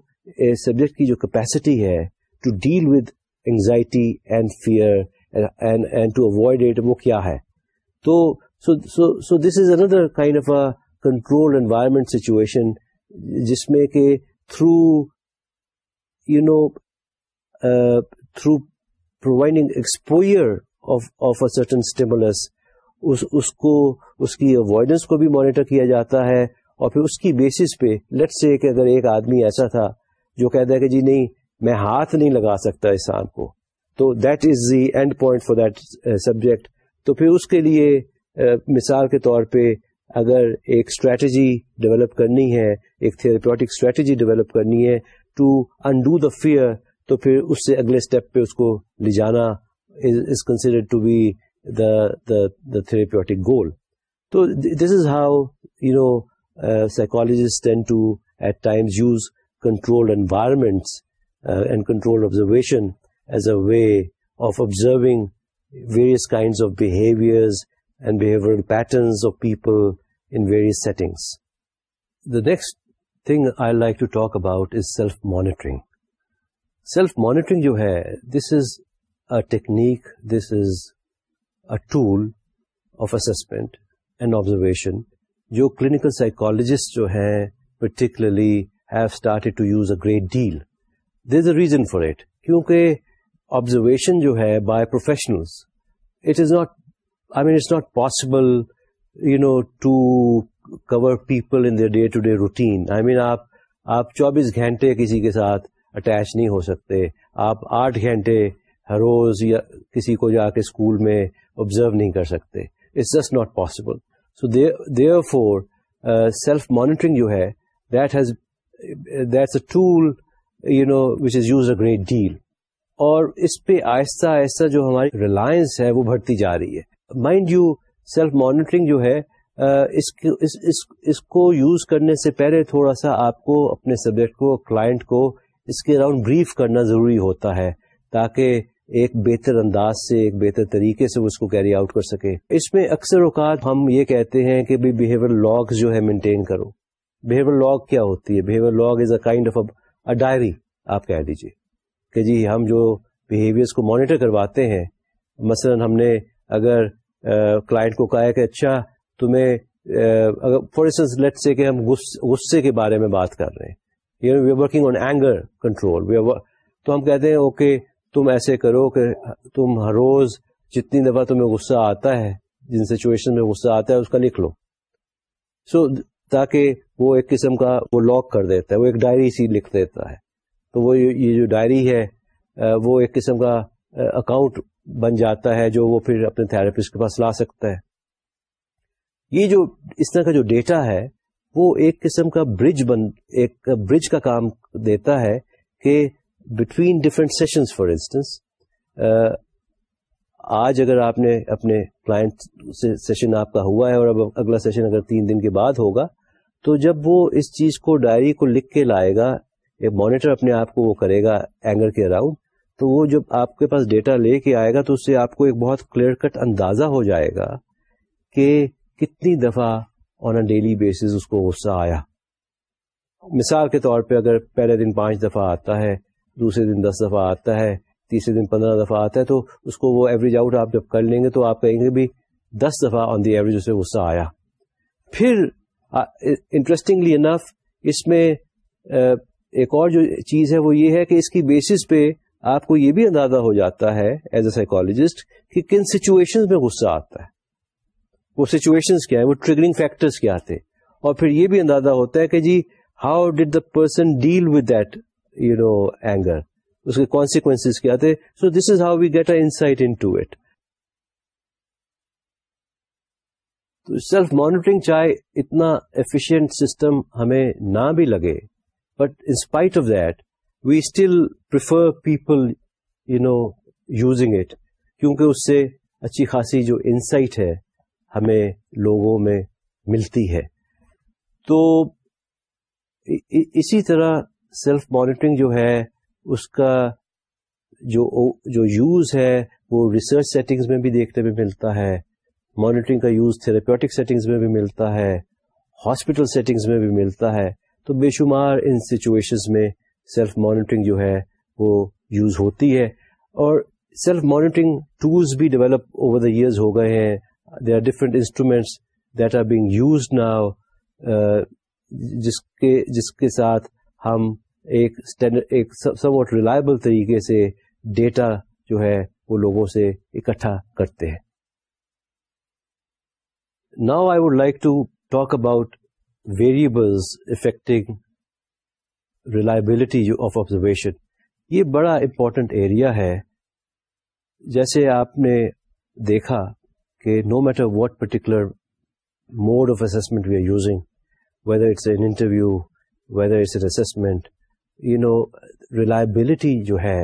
subject کی جو کیپیسٹی ہے to deal with anxiety and fear and to avoid it وہ کیا ہے تو so so this is another kind of a control environment situation جس میں کہ through you know through providing exposure of a certain providing اس کو اس کی اوائڈنس کو بھی مانیٹر کیا جاتا ہے اور پھر اس کی بیسس پہ لیٹ سے کہ اگر ایک آدمی ایسا تھا جو کہتا ہے کہ جی نہیں میں ہاتھ نہیں لگا سکتا اس آم کو تو that is the end point for that subject تو پھر اس کے لیے مثال کے طور پہ اگر ایک اسٹریٹجی ڈیولپ کرنی ہے ایک تھیراپیوٹک اسٹریٹجی ڈیولپ کرنی ہے ٹو انڈو دا فیئر تو پھر اس سے اگلے اسٹیپ پہ اس کو لے جانا is to be the therapeutic goal تو this is how you know psychologist use control environments and control observation as a way of observing various kind of behaviours and behaviour patterns of people setting the next thing I like to talk about is self monitoring self monitoring جو ہے this is a technique this is a tool of assessment and observation جو clinical psychologist جو ہیں particularly started to use a great deal this a reason for it کیونکہ observation جو ہے by professional it is not I mean it's not possible you know to cover people in the day to day routine I mean آپ آپ چوبیس گھنٹے کسی کے ساتھ اٹیچ نہیں ہو سکتے آپ آٹھ گھنٹے ہر روز یا کسی کو جا کے اسکول میں آبزرو نہیں کر سکتے it's just not possible so therefore self monitoring جو ہے that has that's a tool you know which is use a great deal اور اس پہ آہستہ آہستہ جو ہماری ریلائنس ہے وہ بڑھتی جا رہی ہے مائنڈ یو سیلف مانیٹرنگ جو ہے اس کو یوز کرنے سے پہلے تھوڑا سا آپ کو اپنے سبجیکٹ کو کلائنٹ کو اس کے اراؤنڈ بریف کرنا ضروری ہوتا ہے تاکہ ایک بہتر انداز سے ایک بہتر طریقے سے اس کو کیری آؤٹ کر سکے اس میں اکثر اوقات ہم یہ کہتے ہیں کہ بہیویئر لاگ جو ہے مینٹین کرو بہیویئر لاگ کیا ہوتی ہے behaviour log is a kind of a diary آپ کہہ دیجیے کہ جی ہم جو بیہیویئر کو مانیٹر کرواتے ہیں مثلا ہم نے اگر کلائنٹ کو کہا کہ اچھا تمہیں فار انسٹنس لیٹ سے کہ ہم غصے کے بارے میں بات کر رہے ہیں we are working on anger control تو ہم کہتے ہیں اوکے تم ایسے کرو کہ تم ہر روز جتنی دفعہ تمہیں غصہ آتا ہے جن سچویشن میں غصہ آتا ہے اس کا لکھ لو سو تاکہ وہ ایک قسم کا وہ لاک کر دیتا ہے وہ ایک ڈائری سی لکھ دیتا ہے تو وہ یہ جو ڈائری ہے وہ ایک قسم کا اکاؤنٹ بن جاتا ہے جو وہ پھر اپنے تھراپسٹ کے پاس لا سکتا ہے یہ جو اس طرح کا جو ڈیٹا ہے وہ ایک قسم کا برج بن ایک برج کا کام دیتا ہے کہ between different sessions for instance آج اگر آپ نے اپنے کلائنٹ سے سیشن آپ کا ہوا ہے اور اب اگلا سیشن اگر تین دن کے بعد ہوگا تو جب وہ اس چیز کو ڈائری کو لکھ کے لائے گا ایک مانیٹر اپنے آپ کو وہ کرے گا اینگر کے اراؤنڈ تو وہ جب آپ کے پاس ڈیٹا لے کے آئے گا تو اس سے آپ کو ایک بہت کلیئر کٹ اندازہ ہو جائے گا کہ کتنی دفعہ آن اے ڈیلی بیس اس کو غصہ آیا مثال کے طور پہ اگر پہلے دن پانچ دفعہ آتا ہے دوسرے دن دس دفعہ آتا ہے تیسرے دن پندرہ دفعہ آتا ہے تو اس کو وہ ایوریج آؤٹ آپ جب کر لیں گے تو آپ کہیں گے بھی دس دفعہ آن دی ایوریج اسے غصہ آیا پھر انٹرسٹنگلی انف اس میں ایک اور جو چیز ہے وہ یہ ہے کہ اس کی بیسس پہ آپ کو یہ بھی اندازہ ہو جاتا ہے ایز اے سائیکولوجسٹ کہ کن سچویشن میں غصہ آتا ہے وہ سچویشن کیا ہے وہ ٹریگرنگ فیکٹر کیا تھے اور پھر یہ بھی اندازہ ہوتا ہے کہ جی how did the person deal with that you know anger اس کے کانسیکوینس کیا تھے so this is how we get a insight into it تو سیلف مانیٹرنگ چاہے اتنا ایفیشینٹ سسٹم ہمیں نہ بھی لگے but in spite of that we still prefer people you know using it کیونکہ اس سے اچھی خاصی جو انسائٹ ہے ہمیں لوگوں میں ملتی ہے تو اسی طرح سیلف مانیٹرنگ جو ہے اس کا جو جو یوز ہے وہ ریسرچ سیٹنگز میں بھی دیکھنے میں ملتا ہے مانیٹرنگ کا یوز تھراپیوٹک سیٹنگز میں بھی ملتا ہے ہاسپٹل سیٹنگز میں بھی ملتا ہے تو بے شمار ان سچویشنز میں سیلف مانیٹرنگ جو ہے وہ یوز ہوتی ہے اور سیلف مانیٹرنگ ٹولس بھی ڈیولپ اوور دا ایئرز ہو گئے ہیں they are different instruments that are being use now جس کے جس کے ساتھ ہم ایک سب سم واٹ ریلائبل طریقے سے ڈیٹا جو ہے وہ لوگوں سے اکٹھا کرتے ہیں now I would like to talk about variables affecting reliability of observation یہ بڑا امپورٹنٹ ایریا ہے جیسے آپ نے دیکھا کہ no matter what particular mode of assessment we are using whether it's an interview whether it's an assessment you know reliability جو ہے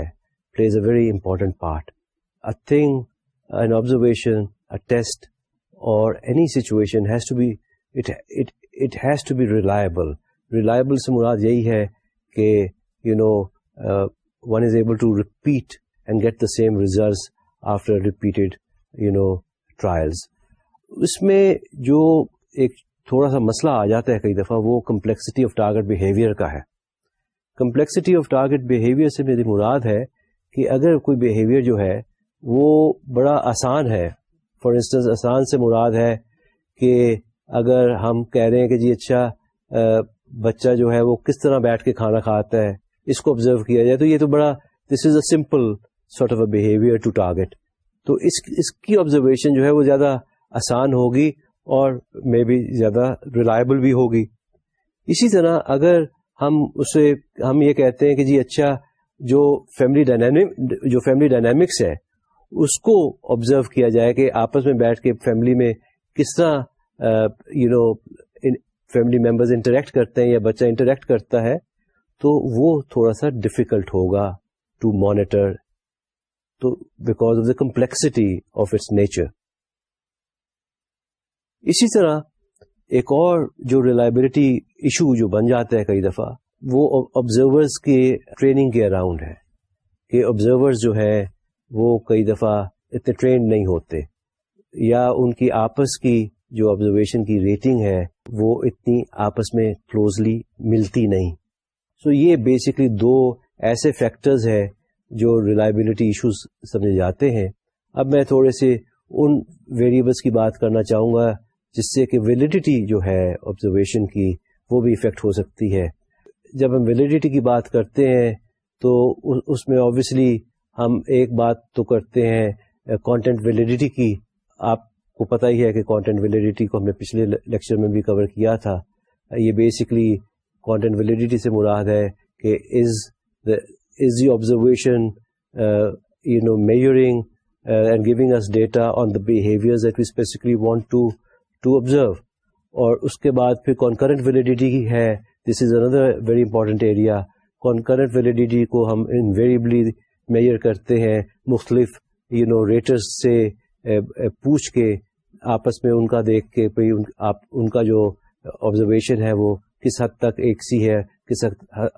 plays a very important part a thing an observation a test اور any situation has to be it has to be reliable reliable سے مراد یہی ہے کہ you know one is able to repeat and get the same result after repeated you know trials اس میں جو ایک تھوڑا سا مسئلہ آ جاتا ہے کئی دفعہ وہ کمپلیکسٹی آف ٹارگیٹ بہیویئر کا ہے کمپلیکسٹی آف ٹارگیٹ بہیویئر سے میری مراد ہے کہ اگر کوئی بہیویئر جو ہے وہ بڑا آسان ہے فار انسٹنس آسان سے مراد ہے کہ اگر ہم کہہ رہے ہیں کہ جی اچھا uh, بچہ جو ہے وہ کس طرح بیٹھ کے کھانا کھاتا ہے اس کو آبزرو کیا جائے تو یہ تو بڑا this is a simple sort of a behaviour to target تو اس اس کی آبزرویشن جو ہے وہ زیادہ آسان ہوگی اور مے بی زیادہ ریلائبل بھی ہوگی اسی طرح اگر ہم اسے ہم یہ کہتے ہیں کہ جی اچھا جو فیملی جو فیملی ڈائنیمکس ہے اس کو آبزرو کیا جائے کہ آپس میں بیٹھ کے فیملی میں کس طرح you know family members interact کرتے ہیں یا بچہ انٹریکٹ کرتا ہے تو وہ تھوڑا سا ڈفیکلٹ ہوگا ٹو مانیٹر تو because of the complexity of its nature اسی طرح ایک اور جو ریلائبلٹی ایشو جو بن جاتا ہے کئی دفعہ وہ آبزرورس کے ٹریننگ کے اراؤنڈ ہے کہ آبزرورس جو ہے وہ کئی دفعہ اتنے ٹرینڈ نہیں ہوتے یا ان کی آپس کی جو آبزرویشن کی ریٹنگ ہے وہ اتنی آپس میں کلوزلی ملتی نہیں سو so یہ بیسکلی دو ایسے فیکٹرز ہیں جو ریلائبلٹی ایشوز سمجھے جاتے ہیں اب میں تھوڑے سے ان ویریبلس کی بات کرنا چاہوں گا جس سے کہ ویلیڈیٹی جو ہے آبزرویشن کی وہ بھی افیکٹ ہو سکتی ہے جب ہم ویلیڈیٹی کی بات کرتے ہیں تو اس میں آبویسلی ہم ایک بات تو کرتے ہیں کانٹینٹ ویلیڈیٹی کی آپ کو پتا ہی ہے کہ کانٹینٹ ویلیڈیٹی کو ہم نے پچھلے لیکچر میں بھی کور کیا تھا یہ بیسکلی کانٹینٹ ویلیڈیٹی سے مراد ہے کہ observation you know and giving is اس کے بعد پھر کانکرنٹ ویلیڈیٹی ہے this is another very important area concurrent validity کو ہم انویریبلی میئر کرتے ہیں مختلف یو نو ریٹرس سے uh, uh, پوچھ کے آپس میں ان کا دیکھ کے آپ ان کا جو آبزرویشن ہے وہ کس حد تک ایک سی ہے کس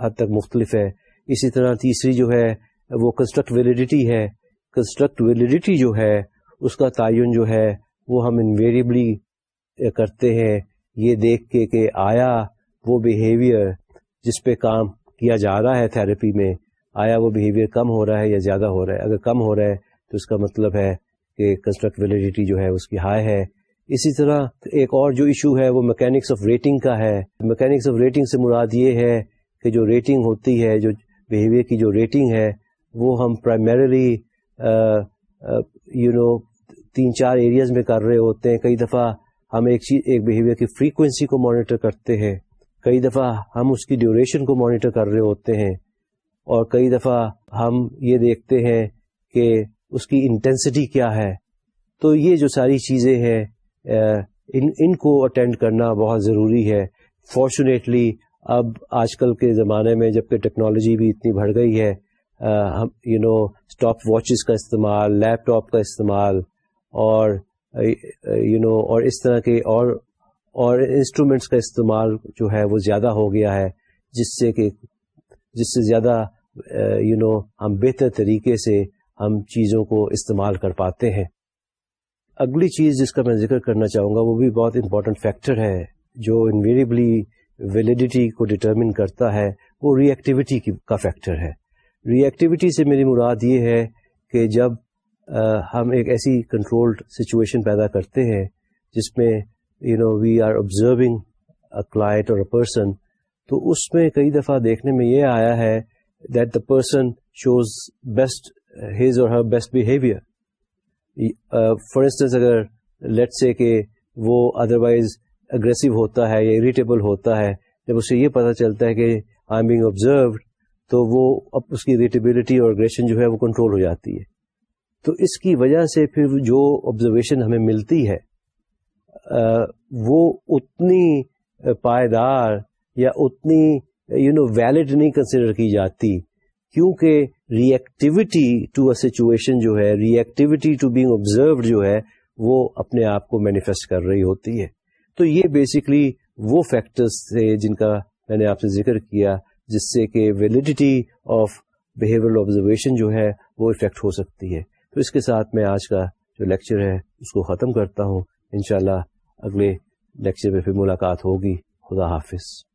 حد تک مختلف ہے اسی طرح تیسری جو ہے وہ کنسٹرکٹ ویلیڈیٹی ہے کنسٹرکٹ ویلیڈیٹی جو ہے اس کا تعین جو ہے وہ ہم انویریبلی کرتے ہیں یہ دیکھ کے کہ آیا وہ بیہیویئر جس پہ کام کیا جا رہا ہے تھیراپی میں آیا وہ بیہیویئر کم ہو رہا ہے یا زیادہ ہو رہا ہے اگر کم ہو رہا ہے تو اس کا مطلب ہے کہ کنسٹرکٹ ویلیڈیٹی جو ہے اس کی ہائی ہے اسی طرح ایک اور جو ایشو ہے وہ میکینکس آف ریٹنگ کا ہے میکینکس آف ریٹنگ سے مراد یہ ہے کہ جو ریٹنگ ہوتی ہے جو بیہیویئر کی جو ریٹنگ ہے وہ ہم پرائمریلی یو نو تین چار ایریاز میں کر رہے ہوتے ہیں کئی دفعہ ہم ایک چیز ایک بیہیویئر کی فریکوینسی کو مانیٹر کرتے ہیں کئی دفعہ ہم اس کی ڈیوریشن کو مانیٹر کر رہے ہوتے ہیں اور کئی دفعہ ہم یہ دیکھتے ہیں کہ اس کی انٹینسٹی کیا ہے تو یہ جو ساری چیزیں ہیں ان ان کو اٹینڈ کرنا بہت ضروری ہے فارچونیٹلی اب آج کل کے زمانے میں جب کہ ٹیکنالوجی بھی اتنی بڑھ گئی ہے ہم یو نو اسٹاپ واچز کا استعمال لیپ ٹاپ کا استعمال اور یو نو اور اس طرح کے اور اور انسٹرومینٹس کا استعمال جو ہے وہ زیادہ ہو گیا ہے جس سے کہ جس سے زیادہ یو نو ہم بہتر طریقے سے ہم چیزوں کو استعمال کر پاتے ہیں اگلی چیز جس کا میں ذکر کرنا چاہوں گا وہ بھی بہت امپورٹنٹ فیکٹر ہے جو انویریبلی ویلیڈیٹی کو ڈٹرمن کرتا ہے وہ ری ایکٹیویٹی کا فیکٹر ہے ری ایکٹیویٹی سے میری مراد یہ ہے کہ جب ہم ایک ایسی کنٹرولڈ سچویشن پیدا کرتے ہیں جس میں you know we are observing a client اور اے پرسن تو اس میں کئی دفعہ دیکھنے میں یہ آیا ہے that the person shows best her best behaviour for instance اگر لیٹ سے کہ وہ ادروائز اگریسو ہوتا ہے یا اریٹیبل ہوتا ہے جب اسے یہ پتہ چلتا ہے کہ آئی بینگ آبزروڈ تو وہ اب اس کی اریٹیبلٹی اور اگریشن جو ہے وہ کنٹرول ہو جاتی ہے تو اس کی وجہ سے پھر جو آبزرویشن ہمیں ملتی ہے وہ اتنی پائیدار یا اتنی یو نو ویلڈ نہیں کنسیڈر کی جاتی کیونکہ ریئیکٹیوٹی ٹو اے سچویشن جو ہے ری ٹو بینگ آبزروڈ جو ہے وہ اپنے آپ کو مینیفیسٹ کر رہی ہوتی ہے تو یہ بیسکلی وہ فیکٹرس تھے جن کا میں نے آپ سے ذکر کیا جس سے کہ ویلڈیٹی آف بہیویئر آبزرویشن جو ہے وہ افیکٹ ہو سکتی ہے تو اس کے ساتھ میں آج کا جو لیکچر ہے اس کو ختم کرتا ہوں انشاءاللہ اگلے لیکچر میں پھر ملاقات ہوگی خدا حافظ